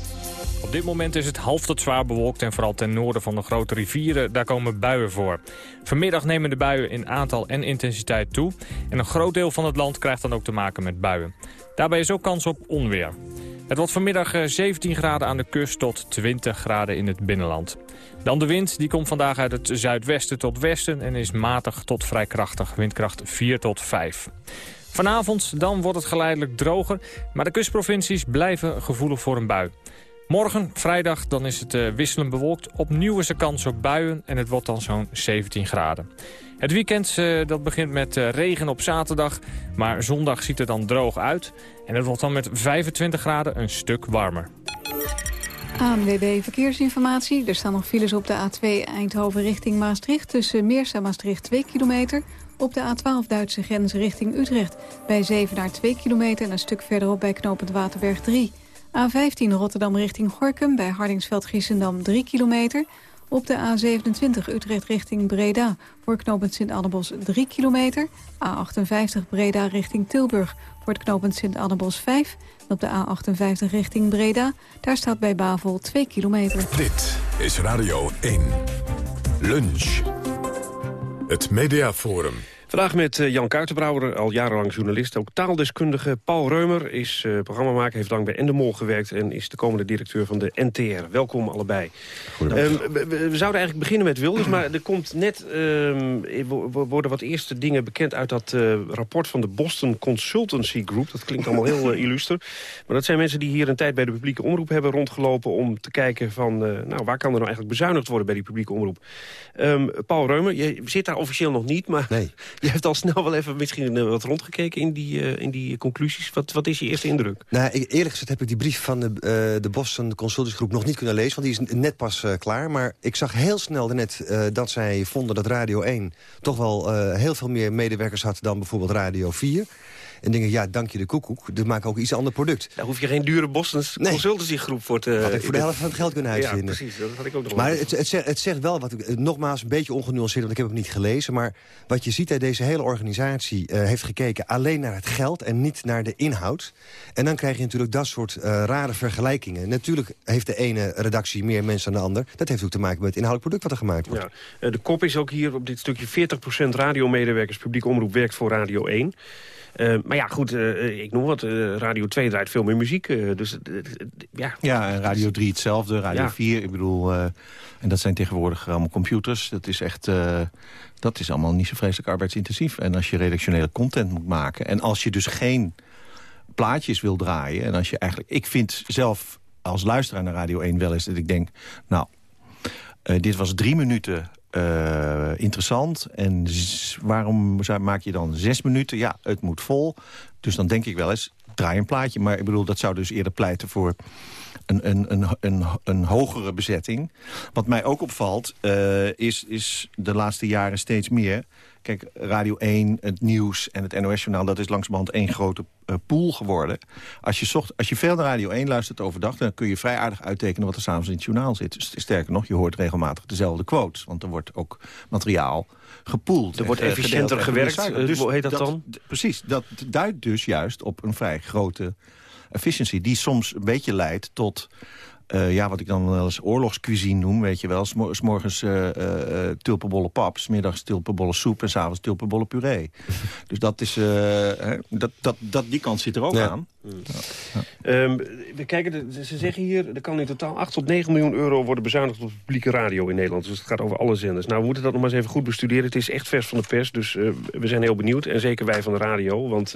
[SPEAKER 35] Op dit moment is het half tot zwaar bewolkt en vooral ten noorden van de grote rivieren, daar komen buien voor. Vanmiddag nemen de buien in aantal en intensiteit toe en een groot deel van het land krijgt dan ook te maken met buien. Daarbij is ook kans op onweer. Het wordt vanmiddag 17 eh, graden aan de kust tot 20 graden in het binnenland. Dan de wind, die komt vandaag uit het zuidwesten tot westen en is matig tot vrij krachtig, windkracht 4 tot 5. Vanavond dan wordt het geleidelijk droger, maar de kustprovincies blijven gevoelig voor een bui. Morgen, vrijdag, dan is het uh, wisselend bewolkt. Opnieuw is er kans op buien en het wordt dan zo'n 17 graden. Het weekend uh, dat begint met uh, regen op zaterdag, maar zondag ziet er dan droog uit. En het wordt dan met 25 graden een stuk warmer.
[SPEAKER 36] ANWB Verkeersinformatie. Er staan nog files op de A2 Eindhoven richting Maastricht... tussen Meersa Maastricht 2 kilometer. Op de A12 Duitse grens richting Utrecht. Bij Zevenaar 2 kilometer en een stuk verderop bij knooppunt Waterberg 3. A15 Rotterdam richting Gorkum bij Hardingsveld-Giessendam 3 kilometer. Op de A27 Utrecht richting Breda voor knooppunt Sint-Annebos 3 kilometer. A58 Breda richting Tilburg voor knooppunt Sint-Annebos 5. En op de A58 richting Breda, daar staat bij Bavel 2 kilometer.
[SPEAKER 1] Dit is Radio 1. Lunch. Het Mediaforum.
[SPEAKER 17] Vandaag met eh, Jan Kuitenbrouwer, al jarenlang journalist. Ook taaldeskundige Paul Reumer is uh, programmamaker, heeft lang bij Endemol gewerkt... en is de komende directeur van de NTR. Welkom allebei. Um, we, we, zouden eigenlijk beginnen met Wilders, maar er komt net... Um, worden wat eerste dingen bekend uit dat uh, rapport van de Boston Consultancy Group. Dat klinkt allemaal heel uh, illuster. Maar dat zijn mensen die hier een tijd bij de publieke omroep hebben rondgelopen... om te kijken van, nou, waar kan er nou eigenlijk bezuinigd worden bij die publieke omroep. Um, Paul Reumer, je zit daar officieel nog niet, maar... Nee. [LAUGHS] Je hebt al snel wel even misschien wat rondgekeken in die, uh, in die conclusies. Wat, wat is je eerste indruk?
[SPEAKER 37] Nou, eerlijk gezegd heb ik die brief van de, uh, de Boston Consultants Groep nog niet kunnen lezen. Want die is net pas klaar. Maar ik zag heel snel net dat zij vonden dat Radio 1... toch wel heel veel meer medewerkers had dan bijvoorbeeld Radio 4. En dingen, ja, dank je de koekoek. Dus maak ook iets ander product.
[SPEAKER 17] Daar hoef je geen dure Bostons nee. consultancygroep voor te...
[SPEAKER 37] Had ik voor de helft van het geld kunnen uitvinden.
[SPEAKER 17] Ja, precies. Dat had ik ook nog
[SPEAKER 37] Maar het, het, zegt, het, zegt, wel, wat ik, nogmaals een beetje ongenuanceerd... want ik heb het niet gelezen. Maar wat je ziet, dat deze hele organisatie uh, heeft gekeken... alleen naar het geld en niet naar de inhoud. En dan krijg je natuurlijk dat soort uh, rare vergelijkingen. Natuurlijk heeft de ene redactie meer mensen dan de ander. Dat heeft ook te maken met het inhoudelijk product wat er gemaakt wordt.
[SPEAKER 17] Ja. Uh, de kop is ook hier op dit stukje 40% radiomedewerkers... publiek omroep werkt voor Radio 1... Uh, maar ja, goed, uh, ik noem wat. Uh, Radio 2 draait veel meer muziek. dus ja.
[SPEAKER 38] Ja, en Radio 3 hetzelfde. Radio ja. 4, ik bedoel... en dat zijn tegenwoordig allemaal computers. Dat is echt... dat is allemaal niet zo vreselijk arbeidsintensief. En als je redactionele content moet maken... en als je dus geen plaatjes wil draaien... en als je eigenlijk... Ik vind zelf als luisteraar naar Radio 1 wel eens dat ik denk... nou, dit was drie minuten uh, interessant. En waarom maak je dan zes minuten? Ja, het moet vol. Dus dan denk ik wel eens, draai een plaatje. Maar ik bedoel, dat zou dus eerder pleiten voor een, een, een, een, een hogere bezetting. Wat mij ook opvalt, uh, is, is de laatste jaren steeds meer... Kijk, Radio 1, het nieuws en het NOS-journaal... dat is langzamerhand één grote uh, pool geworden. Als je, zocht, als je veel naar Radio 1 luistert overdag... dan kun je vrij aardig uittekenen wat er s'avonds in het journaal zit. Sterker nog, je hoort regelmatig dezelfde quotes. Want er wordt ook materiaal gepoeld.
[SPEAKER 17] Er wordt efficiënter gewerkt, dus hoe heet dat, dat dan?
[SPEAKER 38] Precies, dat duidt dus juist op een vrij grote efficiency... die soms een beetje leidt tot uh, ja, wat ik dan wel eens oorlogscuisine noem, weet je wel. S morgens uh, uh, tulpenbolle pap, smiddags tulpenbolle soep en s'avonds tulpenbolle puree. [LAUGHS] dus dat is, dat, dat, dat, die kant zit er ook ja. aan.
[SPEAKER 17] Mm. Ja. Um, we kijken, ze zeggen hier, er kan in totaal 8 tot 9 miljoen euro worden bezuinigd op publieke radio in Nederland. Dus het gaat over alle zenders. Nou, we moeten dat nog maar eens even goed bestuderen. Het is echt vers van de pers, dus we zijn heel benieuwd. En zeker wij van de radio, want...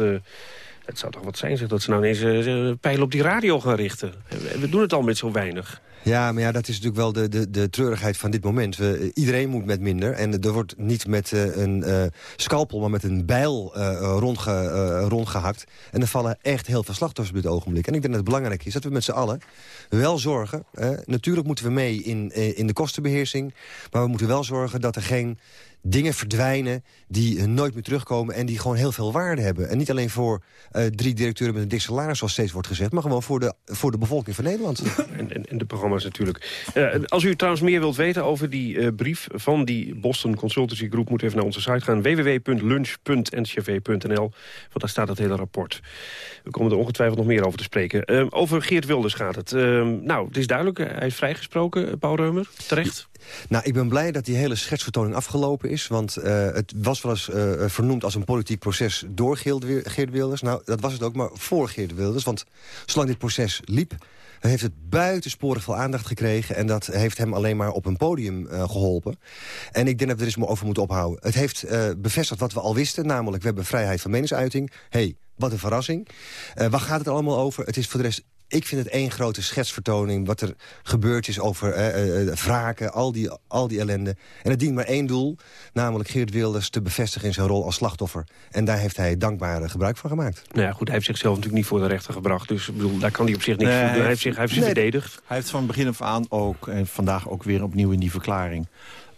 [SPEAKER 17] Het zou toch wat zijn, zeg, dat ze nou ineens uh, pijlen op die radio gaan richten. We doen het al met zo weinig.
[SPEAKER 37] Ja, maar ja, dat is natuurlijk wel de, de, de treurigheid van dit moment. We, iedereen moet met minder. En er wordt niet met een uh, scalpel, maar met een bijl rondge, rondgehakt. En er vallen echt heel veel slachtoffers op dit ogenblik. En ik denk dat het belangrijk is dat we met z'n allen wel zorgen. natuurlijk moeten we mee in, in de kostenbeheersing. Maar we moeten wel zorgen dat er geen dingen verdwijnen die nooit meer terugkomen... en die gewoon heel veel waarde hebben. En niet alleen voor uh, drie directeuren met een dik salaris, zoals steeds wordt gezegd... maar gewoon voor de, voor de bevolking van Nederland. [LAUGHS]
[SPEAKER 17] En, en, de programma's natuurlijk. Eh, als u trouwens meer wilt weten over die eh, brief van die Boston Consultancy Group... moet u even naar onze site gaan, www.lunch.ncv.nl. Want daar staat het hele rapport. We komen er ongetwijfeld nog meer over te spreken. Eh, over Geert Wilders gaat het. nou, het is duidelijk, hij is vrijgesproken, Paul Reumer, terecht.
[SPEAKER 37] Nou, ik ben blij dat die hele schetsvertoning afgelopen is. Want het was wel eens vernoemd als een politiek proces door Geert Wilders. Nou, dat was het ook, maar voor Geert Wilders. Want zolang dit proces liep, heeft het buitensporig veel aandacht gekregen... en dat heeft hem alleen maar op een podium uh, geholpen. En ik denk dat we er eens over moeten ophouden. Het heeft bevestigd wat we al wisten, namelijk we hebben vrijheid van meningsuiting. hey, wat een verrassing. Uh, waar gaat het allemaal over? Het is voor de rest ik vind het één grote schetsvertoning... wat er gebeurd is over uh, uh, wraken, al die, al die ellende. En het dient maar één doel, namelijk Geert Wilders te bevestigen... in zijn rol als slachtoffer. En daar heeft hij dankbare gebruik van gemaakt.
[SPEAKER 17] Nou ja, goed, hij heeft zichzelf natuurlijk niet voor de rechter gebracht. Dus bedoel, daar kan hij op zich niks nee, voor doen. Hij heeft zich, hij heeft zich verdedigd.
[SPEAKER 38] Hij heeft van begin af aan ook, en vandaag ook weer opnieuw in die verklaring...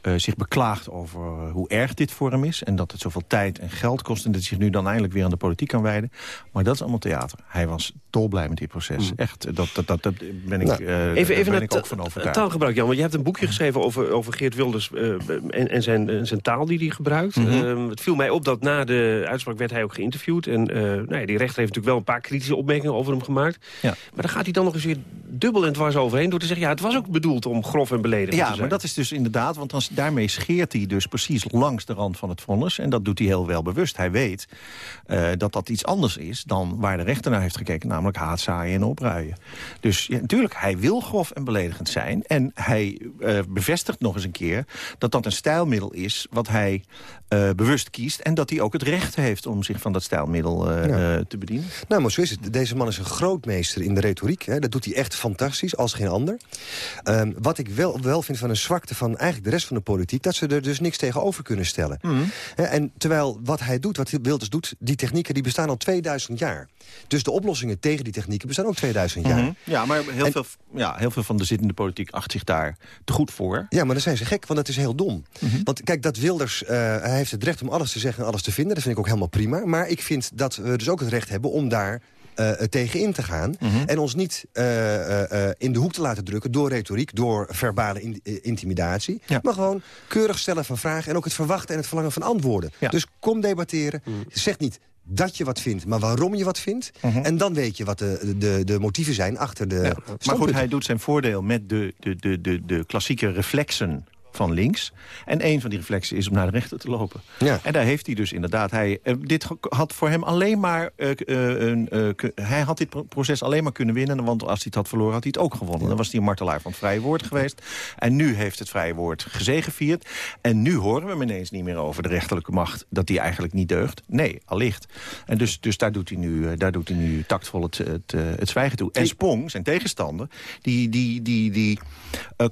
[SPEAKER 38] Uh, zich beklaagt over uh, hoe erg dit voor hem is... en dat het zoveel tijd en geld kost... en dat hij zich nu dan eindelijk weer aan de politiek kan wijden. Maar dat is allemaal theater. Hij was dolblij met dit proces. Mm. Echt, dat, dat, dat, dat ben ik, nou, uh, even even ben ik ook van overtuigd.
[SPEAKER 17] taalgebruik, Jan. Want je hebt een boekje geschreven over, over Geert Wilders... en, en zijn, zijn taal die hij gebruikt. Mm -hmm. het viel mij op dat na de uitspraak werd hij ook geïnterviewd. En nou ja, die rechter heeft natuurlijk wel een paar kritische opmerkingen over hem gemaakt. Ja. Maar dan gaat hij dan nog eens weer dubbel en dwars overheen... door te zeggen, ja, het was ook bedoeld om grof en beledigend
[SPEAKER 38] ja,
[SPEAKER 17] te zijn.
[SPEAKER 38] Ja, maar dat is dus inderdaad... want dan daarmee scheert hij dus precies langs de rand van het vonnis. En dat doet hij heel wel bewust. Hij weet uh, dat dat iets anders is dan waar de rechter naar heeft gekeken. Namelijk haatzaaien en opruien. Dus ja, natuurlijk, hij wil grof en beledigend zijn. En hij uh, bevestigt nog eens een keer dat dat een stijlmiddel is... wat hij uh, bewust kiest. En dat hij ook het recht heeft om zich van dat stijlmiddel ja. te bedienen.
[SPEAKER 37] Nou, maar zo is het. Deze man is een grootmeester in de retoriek. Hè. Dat doet hij echt fantastisch, als geen ander. Um, wat ik wel, wel vind van een zwakte van eigenlijk de rest van de politiek dat ze er dus niks tegenover kunnen stellen. Mm. En terwijl wat hij doet, wat Wilders doet... die technieken die bestaan al 2000 jaar. Dus de oplossingen tegen die technieken bestaan ook 2000 jaar. Mm
[SPEAKER 38] -hmm. Ja, maar heel, en, veel, ja, heel veel van de zittende politiek acht zich daar te goed voor.
[SPEAKER 37] Ja, maar dan zijn ze gek, want dat is heel dom. Mm -hmm. Want kijk, dat Wilders, hij heeft het recht om alles te zeggen en alles te vinden. Dat vind ik ook helemaal prima. Maar ik vind dat we dus ook het recht hebben om daar uh, tegen in te gaan. Mm -hmm. En ons niet uh, uh, in de hoek te laten drukken door retoriek, door verbale in, intimidatie. Ja. Maar gewoon keurig stellen van vragen en ook het verwachten en het verlangen van antwoorden. Ja. Dus kom debatteren. Mm. Zeg niet dat je wat vindt, maar waarom je wat vindt. Mm -hmm. En dan weet je wat de, de, de motieven zijn achter de ja.
[SPEAKER 38] Maar goed, hij doet zijn voordeel met de, de, de, de, de klassieke reflexen van links. En een van die reflexen is om naar de rechter te lopen. Ja. En daar heeft hij dus inderdaad... Hij, uh, dit had voor hem alleen maar... Uh, uh, hij had dit proces alleen maar kunnen winnen... want als hij het had verloren, had hij het ook gewonnen. Dan was hij een martelaar van het vrije woord geweest. En nu heeft het vrije woord gezegevierd. En nu horen we hem ineens niet meer over de rechterlijke macht... dat die eigenlijk niet deugt. Nee, allicht. En dus, dus daar, doet hij nu, daar doet hij nu tactvol het, het, het zwijgen toe. En Spong, zijn tegenstander, die, die, die, die,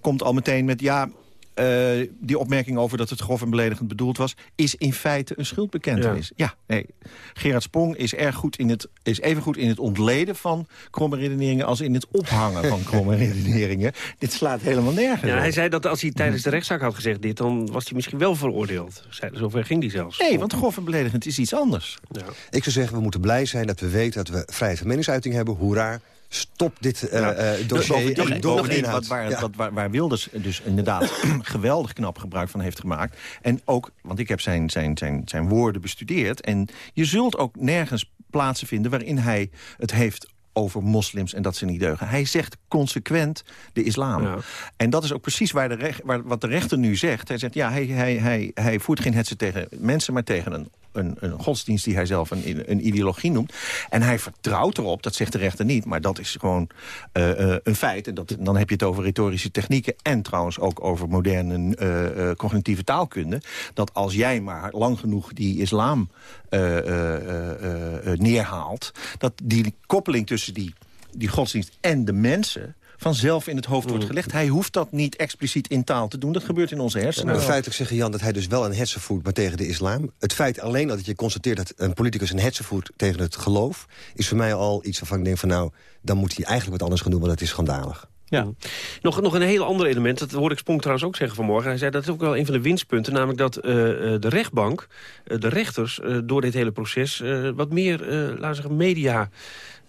[SPEAKER 38] komt al meteen met... ja uh, die opmerking over dat het grof en beledigend bedoeld was... is in feite een schuldbekentenis. Ja, ja nee. Gerard Sprong is, erg goed in het, is even goed in het ontleden van kromme redeneringen... als in het ophangen van kromme [LAUGHS] redeneringen. Dit slaat helemaal nergens
[SPEAKER 17] ja, Hij zei dat als hij tijdens de rechtszaak had gezegd dit... dan was hij misschien wel veroordeeld. Zover ging hij zelfs.
[SPEAKER 38] Nee, want grof en beledigend is iets anders.
[SPEAKER 37] Ja. Ik zou zeggen, we moeten blij zijn dat we weten... dat we vrijheid van meningsuiting hebben. Hoera, stop dit uh, ja. uh, dossier.
[SPEAKER 38] Wat, waar, ja. wat, waar, waar Wilders dus inderdaad [CLEARS THROAT] geweldig knap gebruik van heeft gemaakt. En ook, want ik heb zijn, zijn, zijn, zijn woorden bestudeerd. En je zult ook nergens plaatsen vinden waarin hij het heeft over moslims en dat ze niet deugen. Hij zegt consequent de islam. Ja. En dat is ook precies waar de recht, waar, wat de rechter nu zegt. Hij zegt, ja, hij, hij, hij, hij voert geen hetze tegen mensen... maar tegen een, een, een godsdienst die hij zelf een, een ideologie noemt. En hij vertrouwt erop, dat zegt de rechter niet... maar dat is gewoon uh, uh, een feit. En dat, dan heb je het over retorische technieken... en trouwens ook over moderne uh, cognitieve taalkunde... dat als jij maar lang genoeg die islam neerhaalt... dat die koppeling tussen die, die godsdienst en de mensen vanzelf in het hoofd wordt gelegd. Hij hoeft dat niet expliciet in taal te doen. Dat gebeurt in onze hersenen.
[SPEAKER 37] Ja, feitelijk zeggen Jan dat hij dus wel een hetze voert... maar tegen de islam. Het feit alleen dat je constateert dat een politicus een hetze voert... tegen het geloof, is voor mij al iets waarvan ik denk van... nou, dan moet hij eigenlijk wat anders gaan doen, want het is schandalig.
[SPEAKER 17] Ja. Nog, nog een heel ander element, dat hoorde ik Spong trouwens ook zeggen vanmorgen. Hij zei dat is ook wel een van de winstpunten, namelijk dat uh, de rechtbank, uh, de rechters, uh, door dit hele proces wat meer, laten we zeggen, media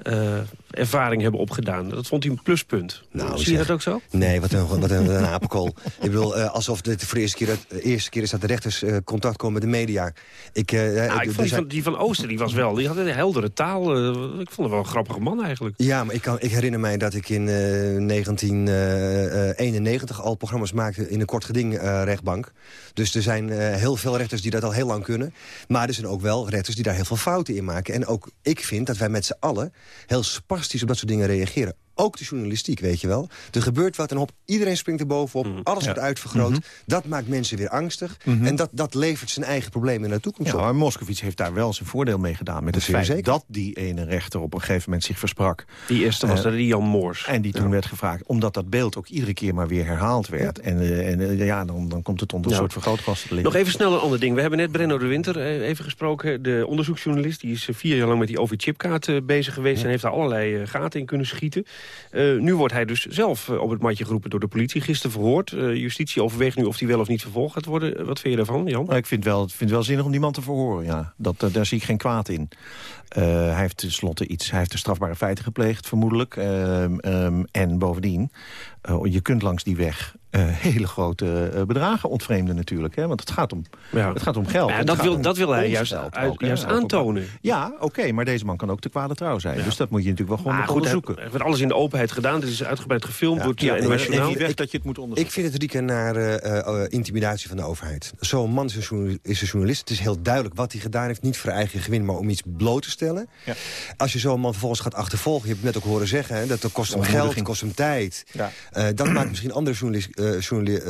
[SPEAKER 17] uh, ervaring hebben opgedaan. Dat vond hij een pluspunt. Nou, Zie je dat ook zo?
[SPEAKER 37] Nee, wat een, wat een, een [LAUGHS] apenkool. Ik bedoel, uh, alsof dit voor de eerste keer, de eerste keer is dat de rechters uh, contact komen met de media. Ik,
[SPEAKER 17] nou, ik vond die van, die van Ooster, die was wel, die had een heldere taal. ik vond hem wel een grappige man eigenlijk.
[SPEAKER 37] Ja, maar ik, kan, ik herinner mij dat ik in 1991 al programma's maakte in een kort geding rechtbank. Dus er zijn heel veel rechters die dat al heel lang kunnen. Maar er zijn ook wel rechters die daar heel veel fouten in maken. En ook ik vind dat wij met z'n allen heel spastisch op dat soort dingen reageren. Ook de journalistiek, weet je wel. Er gebeurt wat en op, iedereen springt er bovenop. Mm. Alles wordt uitvergroot. Mm -hmm. Dat maakt mensen weer angstig. Mm -hmm. En dat, dat levert zijn eigen problemen in de toekomst
[SPEAKER 38] ja,
[SPEAKER 37] op.
[SPEAKER 38] Maar Moskowitz heeft daar wel zijn voordeel mee gedaan. Met het feit
[SPEAKER 37] zeker.
[SPEAKER 38] dat die ene rechter op een gegeven moment zich versprak.
[SPEAKER 17] Die eerste was uh, dat die Jan Moors.
[SPEAKER 38] En die toen ja. werd gevraagd. Omdat dat beeld ook iedere keer maar weer herhaald werd. Ja. En, uh, en uh, ja, dan, dan komt het onder een soort vergrootglas te liggen.
[SPEAKER 17] Nog even snel een ander ding. We hebben net Brenno de Winter even gesproken. De onderzoeksjournalist. Die is vier jaar lang met die OV-chipkaart bezig geweest. En heeft daar allerlei gaten in kunnen schieten. Nu wordt hij dus zelf op het matje geroepen door de politie. Gisteren verhoord. Uh, justitie overweegt nu of hij wel of niet vervolgd gaat worden. Wat vind je daarvan, Jan?
[SPEAKER 38] Nou, ik vind wel, vind wel zinnig om die man te verhoren, ja. Dat, daar zie ik geen kwaad in. Hij heeft tenslotte iets, hij heeft de strafbare feiten gepleegd, vermoedelijk. Um, en bovendien, je kunt langs die weg uh, hele grote uh, bedragen ontvreemden natuurlijk. Hè? Want het gaat om,
[SPEAKER 17] ja.
[SPEAKER 38] het gaat om geld.
[SPEAKER 17] Ja, dat, wil, dat wil hij juist, uit, juist aantonen.
[SPEAKER 38] Ja, oké, okay, maar deze man kan ook te kwade trouw zijn. Ja. Dus dat moet je natuurlijk wel gewoon goed, onderzoeken.
[SPEAKER 17] Er wordt alles in de openheid gedaan. Dit is uitgebreid gefilmd het ja,
[SPEAKER 38] uh, nationaal. Ik, dat je het moet onderzoeken.
[SPEAKER 37] Ik vind het rieken naar intimidatie van de overheid. Zo'n man is een, is een, journalist. Het is heel duidelijk wat hij gedaan heeft. Niet voor eigen gewin, maar om iets bloot te stellen. Als je zo'n man vervolgens gaat achtervolgen. Je hebt het net ook horen zeggen. Hè, dat het kost hem geld, het kost hem tijd. dat maakt misschien andere journalisten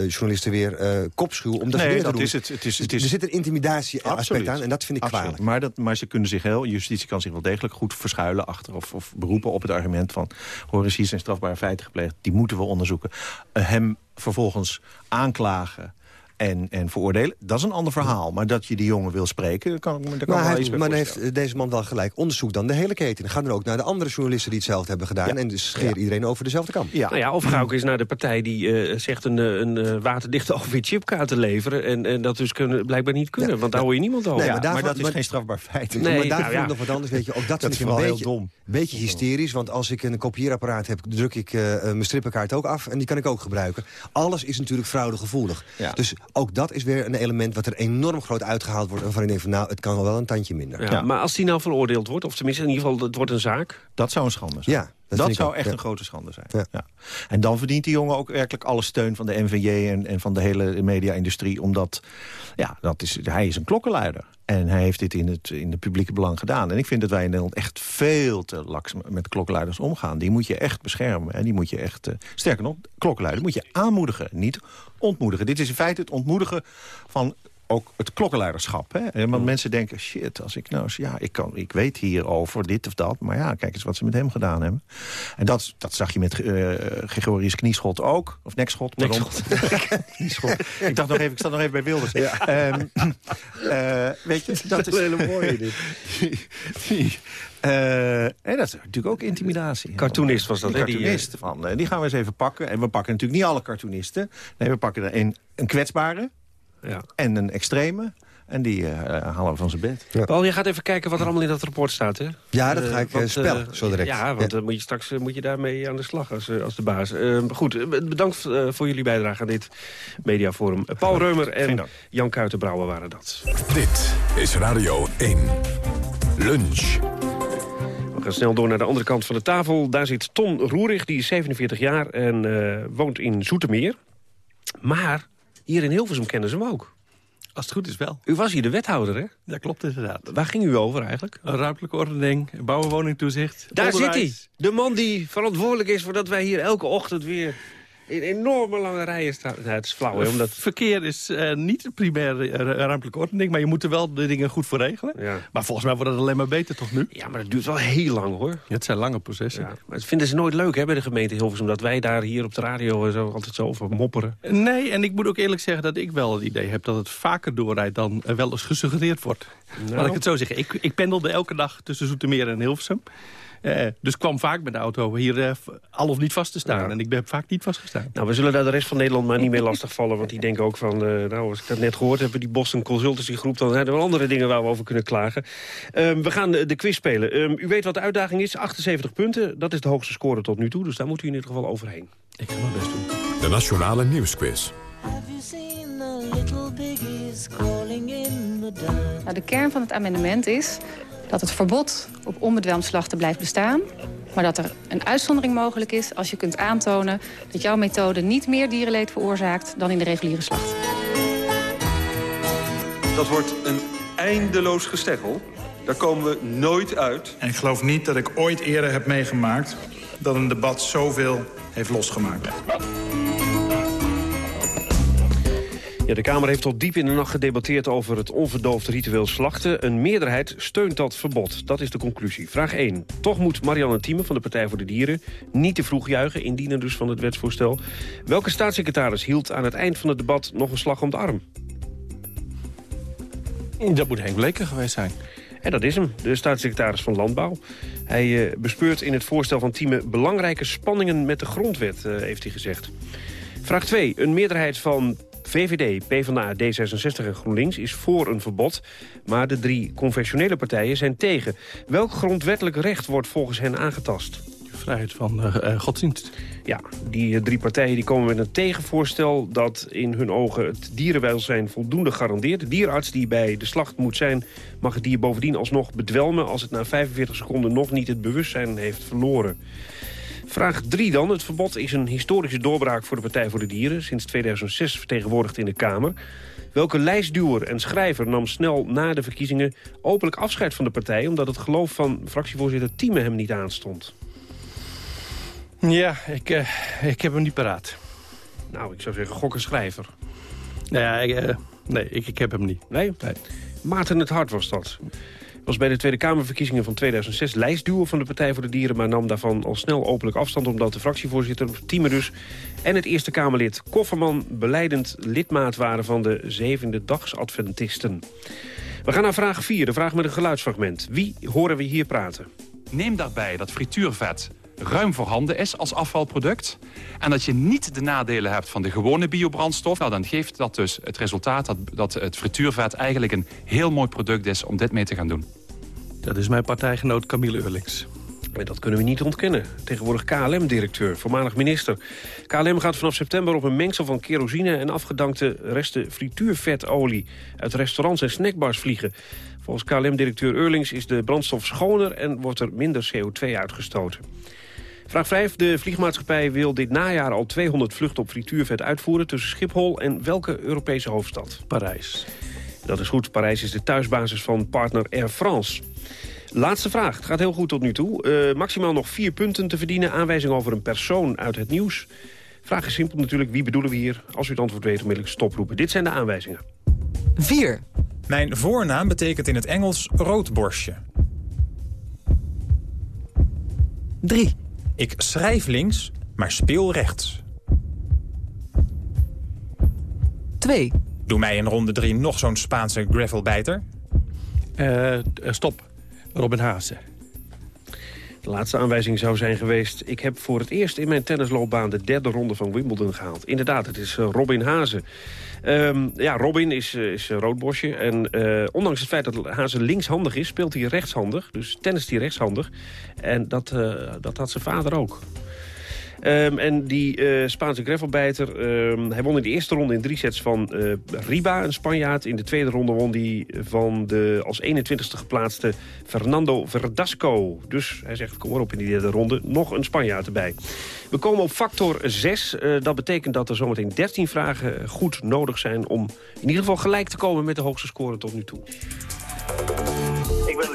[SPEAKER 37] journalisten weer uh, kopschuw om dat
[SPEAKER 38] nee,
[SPEAKER 37] weer
[SPEAKER 38] dat
[SPEAKER 37] te doen.
[SPEAKER 38] Is het, het is, het
[SPEAKER 37] is, er zit een intimidatie-aspect aan en dat vind ik
[SPEAKER 38] Absoluut.
[SPEAKER 37] kwalijk.
[SPEAKER 38] Maar, dat, maar ze kunnen zich heel, justitie kan zich wel degelijk goed verschuilen achter of, of beroepen op het argument van hoor eens hier zijn strafbare feiten gepleegd, die moeten we onderzoeken. Hem vervolgens aanklagen en, en veroordelen. Dat is een ander verhaal. Maar dat je die jongen wil spreken, kan, daar kan
[SPEAKER 37] maar
[SPEAKER 38] wel
[SPEAKER 37] hij,
[SPEAKER 38] iets
[SPEAKER 37] Maar dan heeft deze man wel gelijk. Onderzoek dan de hele keten. Ga dan ook naar de andere journalisten die hetzelfde hebben gedaan. Ja. En dus scheer ja. iedereen over dezelfde kam.
[SPEAKER 17] Ja. Nou ja, of ga ook eens naar de partij die uh, zegt een, een uh, waterdichte [LAUGHS] OV-chipkaart te leveren. En, en dat dus kunnen, blijkbaar niet kunnen. Ja. Want daar hoor je niemand over.
[SPEAKER 38] Nee, maar, daarvan, maar, dat is maar, geen strafbaar feit.
[SPEAKER 37] Nee, maar daar nou, vind ik nog wat anders. Weet je, ook dat,
[SPEAKER 38] dat
[SPEAKER 37] vind
[SPEAKER 38] ik
[SPEAKER 37] een
[SPEAKER 38] heel
[SPEAKER 37] beetje,
[SPEAKER 38] dom.
[SPEAKER 37] beetje hysterisch. Want als ik een kopieerapparaat heb, druk ik uh, mijn strippenkaart ook af. En die kan ik ook gebruiken. Alles is natuurlijk fraudegevoelig. Dus ook dat is weer een element wat er enorm groot uitgehaald wordt... en waarvan ik denk van nou, het kan wel een tandje minder.
[SPEAKER 17] Ja, ja. Maar als die nou veroordeeld wordt, of tenminste in ieder geval het wordt een zaak...
[SPEAKER 38] Dat zou een schande zijn.
[SPEAKER 37] Ja,
[SPEAKER 38] dat, dat zou echt ja. een grote schande zijn. Ja. Ja. En dan verdient die jongen ook werkelijk alle steun van de NVJ... en, en van de hele media-industrie, omdat ja, dat is, hij is een klokkenluider. En hij heeft dit in het, in het publieke belang gedaan. En ik vind dat wij in Nederland echt veel te laks met klokkenluiders omgaan. Die moet je echt beschermen. En die moet je echt, uh, sterker nog, klokkenluider moet je aanmoedigen. Niet ontmoedigen. Dit is in feite het ontmoedigen van ook het klokkenleiderschap. Hè? Want mensen denken, shit, als ik nou eens, ja, ik, kan, ik weet hierover dit of dat. Maar ja, kijk eens wat ze met hem gedaan hebben. En dat, dat zag je met uh, Gregorius Knieschot ook. Of Nekschot, pardon. [LAUGHS] Knieschot. ik dacht nog even, ik zat nog even bij Wilders. Ja. Um, uh, [LAUGHS] weet je, dat is
[SPEAKER 37] een hele mooie dit.
[SPEAKER 38] die, die, uh, en dat is natuurlijk ook intimidatie.
[SPEAKER 17] Cartoonist was dat,
[SPEAKER 38] die cartoonist van. Die gaan we eens even pakken. En we pakken natuurlijk niet alle cartoonisten. Nee, we pakken er een, een kwetsbare. Ja. En een extreme. En die uh, halen we van zijn bed.
[SPEAKER 17] Ja. Paul, je gaat even kijken wat er allemaal in dat rapport staat, hè?
[SPEAKER 37] Ja, dat ga ik uh, want, spel, uh, zo direct.
[SPEAKER 17] Ja, want dan moet je straks moet je daarmee aan de slag als, als de baas. goed, bedankt voor jullie bijdrage aan dit mediaforum. Paul Reumer en Jan Kuitenbrouwer waren dat.
[SPEAKER 1] Dit is Radio 1. Lunch.
[SPEAKER 17] We gaan snel door naar de andere kant van de tafel. Daar zit Ton Roerig, die is 47 jaar en woont in Zoetermeer. Maar hier in Hilversum kennen ze hem ook.
[SPEAKER 39] Als het goed is wel.
[SPEAKER 17] U was hier de wethouder, hè?
[SPEAKER 39] Dat klopt inderdaad.
[SPEAKER 17] Waar ging u over eigenlijk?
[SPEAKER 39] Een ruimtelijke ordening, bouw- en woningtoezicht.
[SPEAKER 17] Daar zit hij. De man die verantwoordelijk is voor dat wij hier elke ochtend weer in enorme lange rijen staan. Nou, het is flauw, hè? Omdat... [LAUGHS]
[SPEAKER 39] Verkeer is uh, niet de primaire uh, ruimtelijke ordening... maar je moet er wel de dingen goed voor regelen.
[SPEAKER 17] Ja.
[SPEAKER 39] Maar volgens mij wordt het alleen maar beter, toch nu?
[SPEAKER 17] Ja, maar dat duurt wel heel lang, hoor.
[SPEAKER 39] Ja, het zijn lange processen.
[SPEAKER 17] Ja. Maar dat vinden ze nooit leuk, hè, bij de gemeente Hilversum... dat wij daar hier op de radio zo, altijd zo over mopperen.
[SPEAKER 39] Nee, en ik moet ook eerlijk zeggen dat ik wel het idee heb... dat het vaker doorrijdt dan wel eens gesuggereerd wordt. Nou. Laat ik het zo zeggen. Ik, ik pendelde elke dag tussen Zoetermeer en Hilversum... Eh, dus kwam vaak met de auto hier eh, al of niet vast te staan. En ik ben vaak niet vastgestaan.
[SPEAKER 17] Nou, we zullen daar de rest van Nederland maar niet meer lastigvallen. Want die [LAUGHS] denken ook van, eh, nou, als ik dat net gehoord heb... die Boston Consultancy Groep, dan zijn er wel andere dingen waar we over kunnen klagen. Ehm, we gaan de, de quiz spelen. Ehm, u weet wat de uitdaging is, 78 punten. Dat is de hoogste score tot nu toe, dus daar moet u in ieder geval overheen.
[SPEAKER 39] Ik ga mijn best doen.
[SPEAKER 1] De Nationale Nieuwsquiz.
[SPEAKER 40] Nou, de kern van het amendement is dat het verbod op onbedwelmd slachten blijft bestaan... maar dat er een uitzondering mogelijk is als je kunt aantonen... dat jouw methode niet meer dierenleed veroorzaakt dan in de reguliere slacht.
[SPEAKER 41] Dat wordt een eindeloos gesteggel. Daar komen we nooit uit.
[SPEAKER 42] En ik geloof niet dat ik ooit eerder heb meegemaakt... dat een debat zoveel heeft losgemaakt.
[SPEAKER 17] Ja, de Kamer heeft tot diep in de nacht gedebatteerd over het onverdoofd ritueel slachten. Een meerderheid steunt dat verbod. Dat is de conclusie. Vraag 1. Toch moet Marianne Thieme van de Partij voor de Dieren niet te vroeg juichen, indiener dus van het wetsvoorstel. Welke staatssecretaris hield aan het eind van het debat nog een slag om de arm?
[SPEAKER 39] Dat moet Henk Bleker geweest zijn.
[SPEAKER 17] En dat is hem, de staatssecretaris van Landbouw. Hij uh, bespeurt in het voorstel van Thieme belangrijke spanningen met de grondwet, uh, heeft hij gezegd. Vraag 2. Een meerderheid van VVD, PvdA, D66 en GroenLinks is voor een verbod. Maar de drie confessionele partijen zijn tegen. Welk grondwettelijk recht wordt volgens hen aangetast?
[SPEAKER 39] Vrijheid van uh, godsdienst.
[SPEAKER 17] Ja, die uh, drie partijen die komen met een tegenvoorstel... dat in hun ogen het dierenwelzijn voldoende garandeert. De dierarts die bij de slacht moet zijn... mag het dier bovendien alsnog bedwelmen... als het na 45 seconden nog niet het bewustzijn heeft verloren. Vraag 3 dan. Het verbod is een historische doorbraak voor de Partij voor de Dieren. Sinds 2006 vertegenwoordigd in de Kamer. Welke lijstduwer en schrijver nam snel na de verkiezingen openlijk afscheid van de partij... omdat het geloof van fractievoorzitter Thieme hem niet aanstond?
[SPEAKER 39] Ja, ik, uh, ik heb hem niet paraat.
[SPEAKER 17] Nou, ik zou zeggen gok een schrijver.
[SPEAKER 39] Nou ja, ik, uh, nee, ik, ik heb hem niet.
[SPEAKER 17] Nee?
[SPEAKER 39] nee?
[SPEAKER 17] Maarten het Hart was dat was bij de Tweede Kamerverkiezingen van 2006 lijstduwer van de Partij voor de Dieren... maar nam daarvan al snel openlijk afstand omdat de fractievoorzitter Thieme dus... en het Eerste Kamerlid Kofferman beleidend lidmaat waren van de zevende dagsadventisten. We gaan naar vraag 4, de vraag met een geluidsfragment. Wie horen we hier praten?
[SPEAKER 43] Neem daarbij dat frituurvet ruim voorhanden is als afvalproduct... en dat je niet de nadelen hebt van de gewone biobrandstof... Nou, dan geeft dat dus het resultaat dat, dat het frituurvet eigenlijk een heel mooi product is... om dit mee te gaan doen.
[SPEAKER 39] Dat is mijn partijgenoot Camille Eurlings.
[SPEAKER 17] Dat kunnen we niet ontkennen. Tegenwoordig KLM-directeur, voormalig minister. KLM gaat vanaf september op een mengsel van kerosine... en afgedankte resten frituurvetolie uit restaurants en snackbars vliegen. Volgens KLM-directeur Eurlings is de brandstof schoner... en wordt er minder CO2 uitgestoten. Vraag 5. De vliegmaatschappij wil dit najaar al 200 vluchten op frituurvet uitvoeren... tussen Schiphol en welke Europese hoofdstad?
[SPEAKER 39] Parijs.
[SPEAKER 17] Dat is goed. Parijs is de thuisbasis van partner Air France. Laatste vraag. Het gaat heel goed tot nu toe. Uh, maximaal nog vier punten te verdienen. Aanwijzing over een persoon uit het nieuws. Vraag is simpel natuurlijk. Wie bedoelen we hier? Als u het antwoord weet, onmiddellijk stoproepen. Dit zijn de aanwijzingen.
[SPEAKER 44] 4. Mijn voornaam betekent in het Engels roodborstje. 3. Ik schrijf links, maar speel rechts. 2. Doe mij in ronde 3 nog zo'n Spaanse gravelbijter.
[SPEAKER 39] Uh, stop. Robin Haase.
[SPEAKER 17] De laatste aanwijzing zou zijn geweest... ik heb voor het eerst in mijn tennisloopbaan de derde ronde van Wimbledon gehaald. Inderdaad, het is Robin Haase. Um, ja, Robin is, is roodbosje. En uh, ondanks het feit dat Haase linkshandig is, speelt hij rechtshandig. Dus tennis hij rechtshandig. En dat, uh, dat had zijn vader ook. Um, en die uh, Spaanse gravelbijter, um, hij won in de eerste ronde in drie sets van uh, Riba, een Spanjaard. In de tweede ronde won hij van de als 21ste geplaatste Fernando Verdasco. Dus hij zegt, kom maar op in die derde ronde, nog een Spanjaard erbij. We komen op factor 6. Uh, dat betekent dat er zometeen 13 vragen goed nodig zijn... om in ieder geval gelijk te komen met de hoogste score tot nu toe.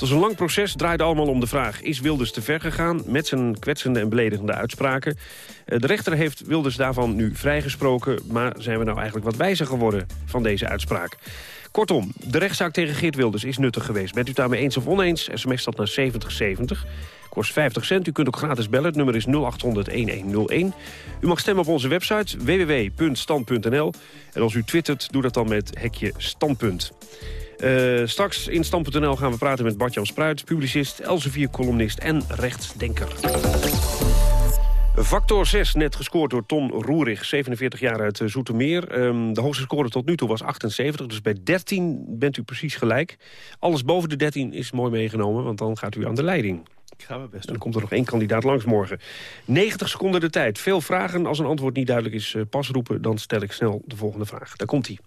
[SPEAKER 17] Het was een lang proces, draaide allemaal om de vraag... is Wilders te ver gegaan met zijn kwetsende en beledigende uitspraken? Eh, De rechter heeft Wilders daarvan nu vrijgesproken... maar zijn we nou eigenlijk wat wijzer geworden van deze uitspraak? Kortom, de rechtszaak tegen Geert Wilders is nuttig geweest. Bent u daarmee eens of oneens? SMS dat naar 7070. Kost 50 cent. U kunt ook gratis bellen. Het nummer is 0800-1101. U mag stemmen op onze website www.stand.nl. En als u twittert, doe dat dan met hekje standpunt. Eh, straks in Stand.nl gaan we praten met Bart-Jan Spruit... publicist, Elsevier-columnist en rechtsdenker. Factor 6, net gescoord door Ton Roerig, 47 jaar uit eh, Zoetermeer. Ehm, de hoogste score tot nu toe was 78, dus bij 13 bent u precies gelijk. Alles boven de 13 is mooi meegenomen, want dan gaat u aan de leiding.
[SPEAKER 39] Ik ga mijn best
[SPEAKER 17] Dan komt er nog één kandidaat langs morgen. 90 seconden de tijd. Veel vragen. Als een antwoord niet duidelijk is, eh, pas roepen. Dan stel ik snel de volgende vraag. Daar komt hij.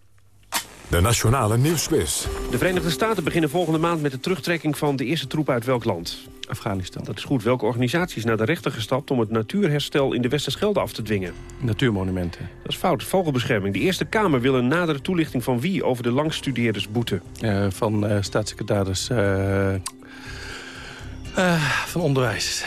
[SPEAKER 1] De Nationale Nieuwsquiz.
[SPEAKER 17] De Verenigde Staten beginnen volgende maand met de terugtrekking van de eerste troepen uit welk land?
[SPEAKER 39] Afghanistan.
[SPEAKER 17] Dat is goed. Welke organisatie is naar de rechter gestapt om het natuurherstel in de Westerschelde af te dwingen?
[SPEAKER 39] Natuurmonumenten.
[SPEAKER 17] Dat is fout. Vogelbescherming. De Eerste Kamer wil een nadere toelichting van wie over de langstudeerdersboete?
[SPEAKER 39] Eh, van eh, staatssecretaris eh, eh, van Onderwijs.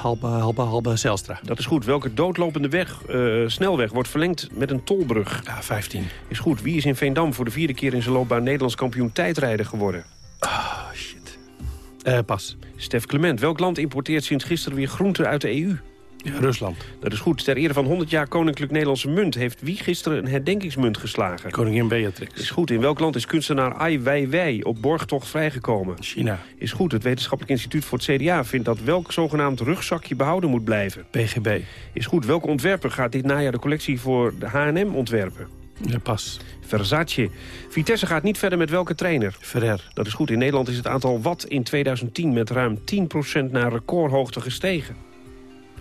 [SPEAKER 39] Halbe, halbe, halbe Zelstra.
[SPEAKER 17] Dat is goed. Welke doodlopende weg, eh, snelweg wordt verlengd met een tolbrug?
[SPEAKER 39] Ja, 15.
[SPEAKER 17] Is goed. Wie is in Veendam voor de vierde keer in zijn loopbaan Nederlands kampioen tijdrijden geworden?
[SPEAKER 39] Ah, shit. Eh, pas.
[SPEAKER 17] Stef Clement. Welk land importeert sinds gisteren weer groenten uit de EU?
[SPEAKER 39] Ja, Rusland.
[SPEAKER 17] Dat is goed. Ter ere van 100 jaar Koninklijk Nederlandse Munt... heeft wie gisteren een herdenkingsmunt geslagen?
[SPEAKER 39] Koningin Beatrix.
[SPEAKER 17] Is goed. In welk land is kunstenaar Ai Weiwei op borgtocht vrijgekomen?
[SPEAKER 39] China.
[SPEAKER 17] Is goed. Het Wetenschappelijk Instituut voor het CDA vindt dat welk zogenaamd rugzakje behouden moet blijven?
[SPEAKER 39] PGB.
[SPEAKER 17] Is goed. Welke ontwerper gaat dit najaar de collectie voor de H&M ontwerpen?
[SPEAKER 39] Ja, pas.
[SPEAKER 17] Versace. Vitesse gaat niet verder met welke trainer?
[SPEAKER 39] Ferrer.
[SPEAKER 17] Dat is goed. In Nederland is het aantal watt in 2010 met ruim 10% naar recordhoogte gestegen.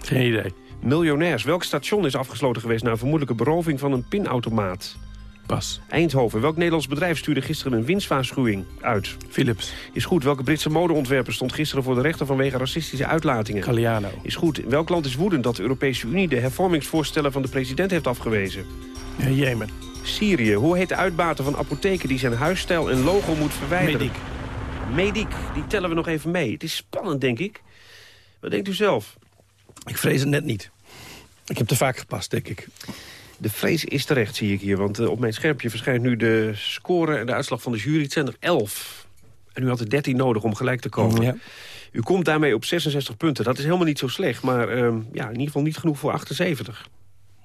[SPEAKER 39] Geen idee.
[SPEAKER 17] Miljonairs. Welk station is afgesloten geweest na een vermoedelijke beroving van een pinautomaat?
[SPEAKER 39] Pas.
[SPEAKER 17] Eindhoven. Welk Nederlands bedrijf stuurde gisteren een winstwaarschuwing uit?
[SPEAKER 39] Philips.
[SPEAKER 17] Is goed. Welke Britse modeontwerper stond gisteren voor de rechter vanwege racistische uitlatingen?
[SPEAKER 39] Galliano.
[SPEAKER 17] Is goed. In welk land is woedend dat de Europese Unie de hervormingsvoorstellen van de president heeft afgewezen?
[SPEAKER 39] Ja, Jemen.
[SPEAKER 17] Syrië. Hoe heet de uitbater van apotheken die zijn huisstijl en logo moet verwijderen?
[SPEAKER 39] Mediek.
[SPEAKER 17] Mediek. Die tellen we nog even mee. Het is spannend, denk ik. Wat denkt u zelf?
[SPEAKER 39] Ik vrees het net niet. Ik heb te vaak gepast, denk ik.
[SPEAKER 17] De vrees is terecht, zie ik hier. Want eh, op mijn schermpje verschijnt nu de score en de uitslag van de jury. Het zijn er 11. En u had er 13 nodig om gelijk te komen.
[SPEAKER 39] Ja.
[SPEAKER 17] U komt daarmee op 66 punten. Dat is helemaal niet zo slecht. Maar ehm, ja, in ieder geval niet genoeg voor 78.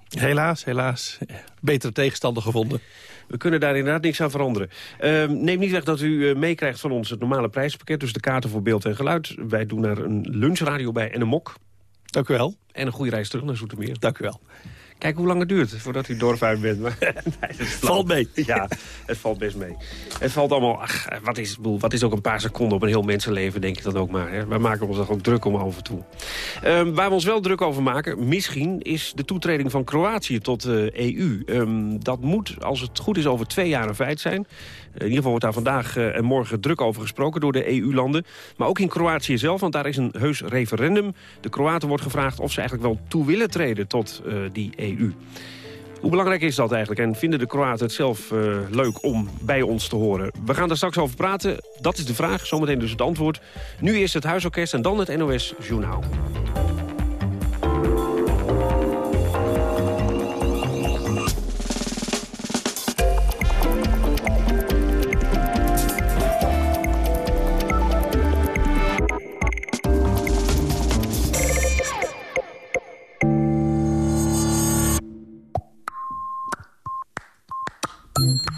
[SPEAKER 39] Helaas, helaas. Betere tegenstander gevonden.
[SPEAKER 17] We kunnen daar inderdaad niks aan veranderen. Ehm, neem niet weg dat u eh, meekrijgt van ons het normale prijspakket. Dus de kaarten voor beeld en geluid. Wij doen daar een lunchradio bij en een mok.
[SPEAKER 39] Dank u wel.
[SPEAKER 17] En een goede reis terug naar Zoetermeer.
[SPEAKER 39] Dank u wel.
[SPEAKER 17] Kijk hoe lang het duurt voordat u dorp uit bent. Maar, [LAUGHS] nee, flauw.
[SPEAKER 39] Valt mee. [LAUGHS]
[SPEAKER 17] Ja, het valt best mee. Het valt allemaal... Ach, wat is, wat is ook een paar seconden op een heel mensenleven, denk ik dan ook maar. Hè? Wij maken ons er ook druk om af en toe. Ehm, waar we ons wel druk over maken, misschien, is de toetreding van Kroatië tot de EU. Ehm, dat moet, als het goed is, over twee jaar een feit zijn. In ieder geval wordt daar vandaag eh, en morgen druk over gesproken door de EU-landen. Maar ook in Kroatië zelf, want daar is een heus referendum. De Kroaten wordt gevraagd of ze eigenlijk wel toe willen treden tot eh, die EU. Hoe belangrijk is dat eigenlijk? En vinden de Kroaten het zelf eh, leuk om bij ons te horen? We gaan daar straks over praten. Dat is de vraag, zometeen dus het antwoord. Nu eerst het Huisorkest en dan het NOS Journaal.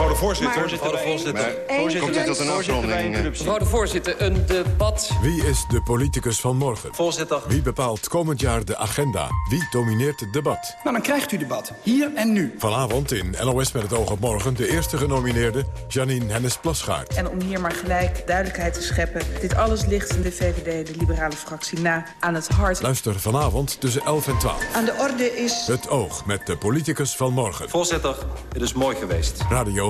[SPEAKER 45] Mevrouw de voorzitter.
[SPEAKER 46] Mevrouw de voorzitter.
[SPEAKER 45] Komt u tot een afronding?
[SPEAKER 46] Mevrouw de voorzitter, een debat.
[SPEAKER 1] Wie is de politicus van morgen?
[SPEAKER 46] Voorzitter.
[SPEAKER 1] Wie bepaalt komend jaar de agenda? Wie domineert het debat?
[SPEAKER 47] Nou, dan krijgt u debat. Hier en nu.
[SPEAKER 1] Vanavond in NOS met het oog op morgen... de eerste genomineerde, Janine Hennis-Plasgaard.
[SPEAKER 48] En om hier maar gelijk duidelijkheid te scheppen... dit alles ligt in de VVD, de liberale fractie, na aan het hart.
[SPEAKER 1] Luister vanavond tussen 11 en 12.
[SPEAKER 48] Aan de orde is...
[SPEAKER 1] Het oog met de politicus van morgen.
[SPEAKER 46] Voorzitter, het is mooi geweest.
[SPEAKER 1] Radio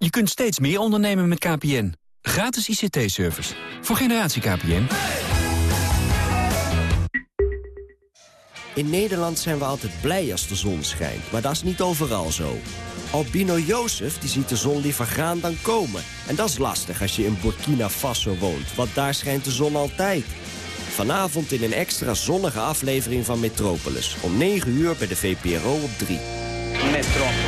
[SPEAKER 49] Je kunt steeds meer ondernemen met KPN. Gratis ICT-service. Voor generatie KPN.
[SPEAKER 50] In Nederland zijn we altijd blij als de zon schijnt, maar dat is niet overal zo. Albino Jozef die ziet de zon liever gaan dan komen. En dat is lastig als je in Burkina Faso woont, want daar schijnt de zon altijd. Vanavond in een extra zonnige aflevering van Metropolis. Om 9 uur bij de VPRO op 3.
[SPEAKER 51] Metropolis.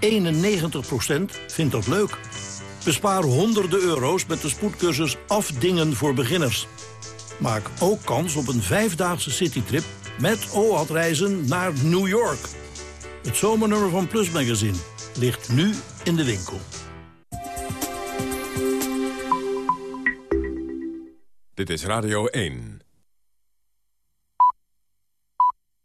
[SPEAKER 52] 91% vindt dat leuk. Bespaar honderden euro's met de spoedcursus Afdingen voor beginners. Maak ook kans op een vijfdaagse citytrip met OAT-reizen naar New York. Het zomernummer van Plus Magazine ligt nu in de winkel.
[SPEAKER 1] Dit is Radio 1.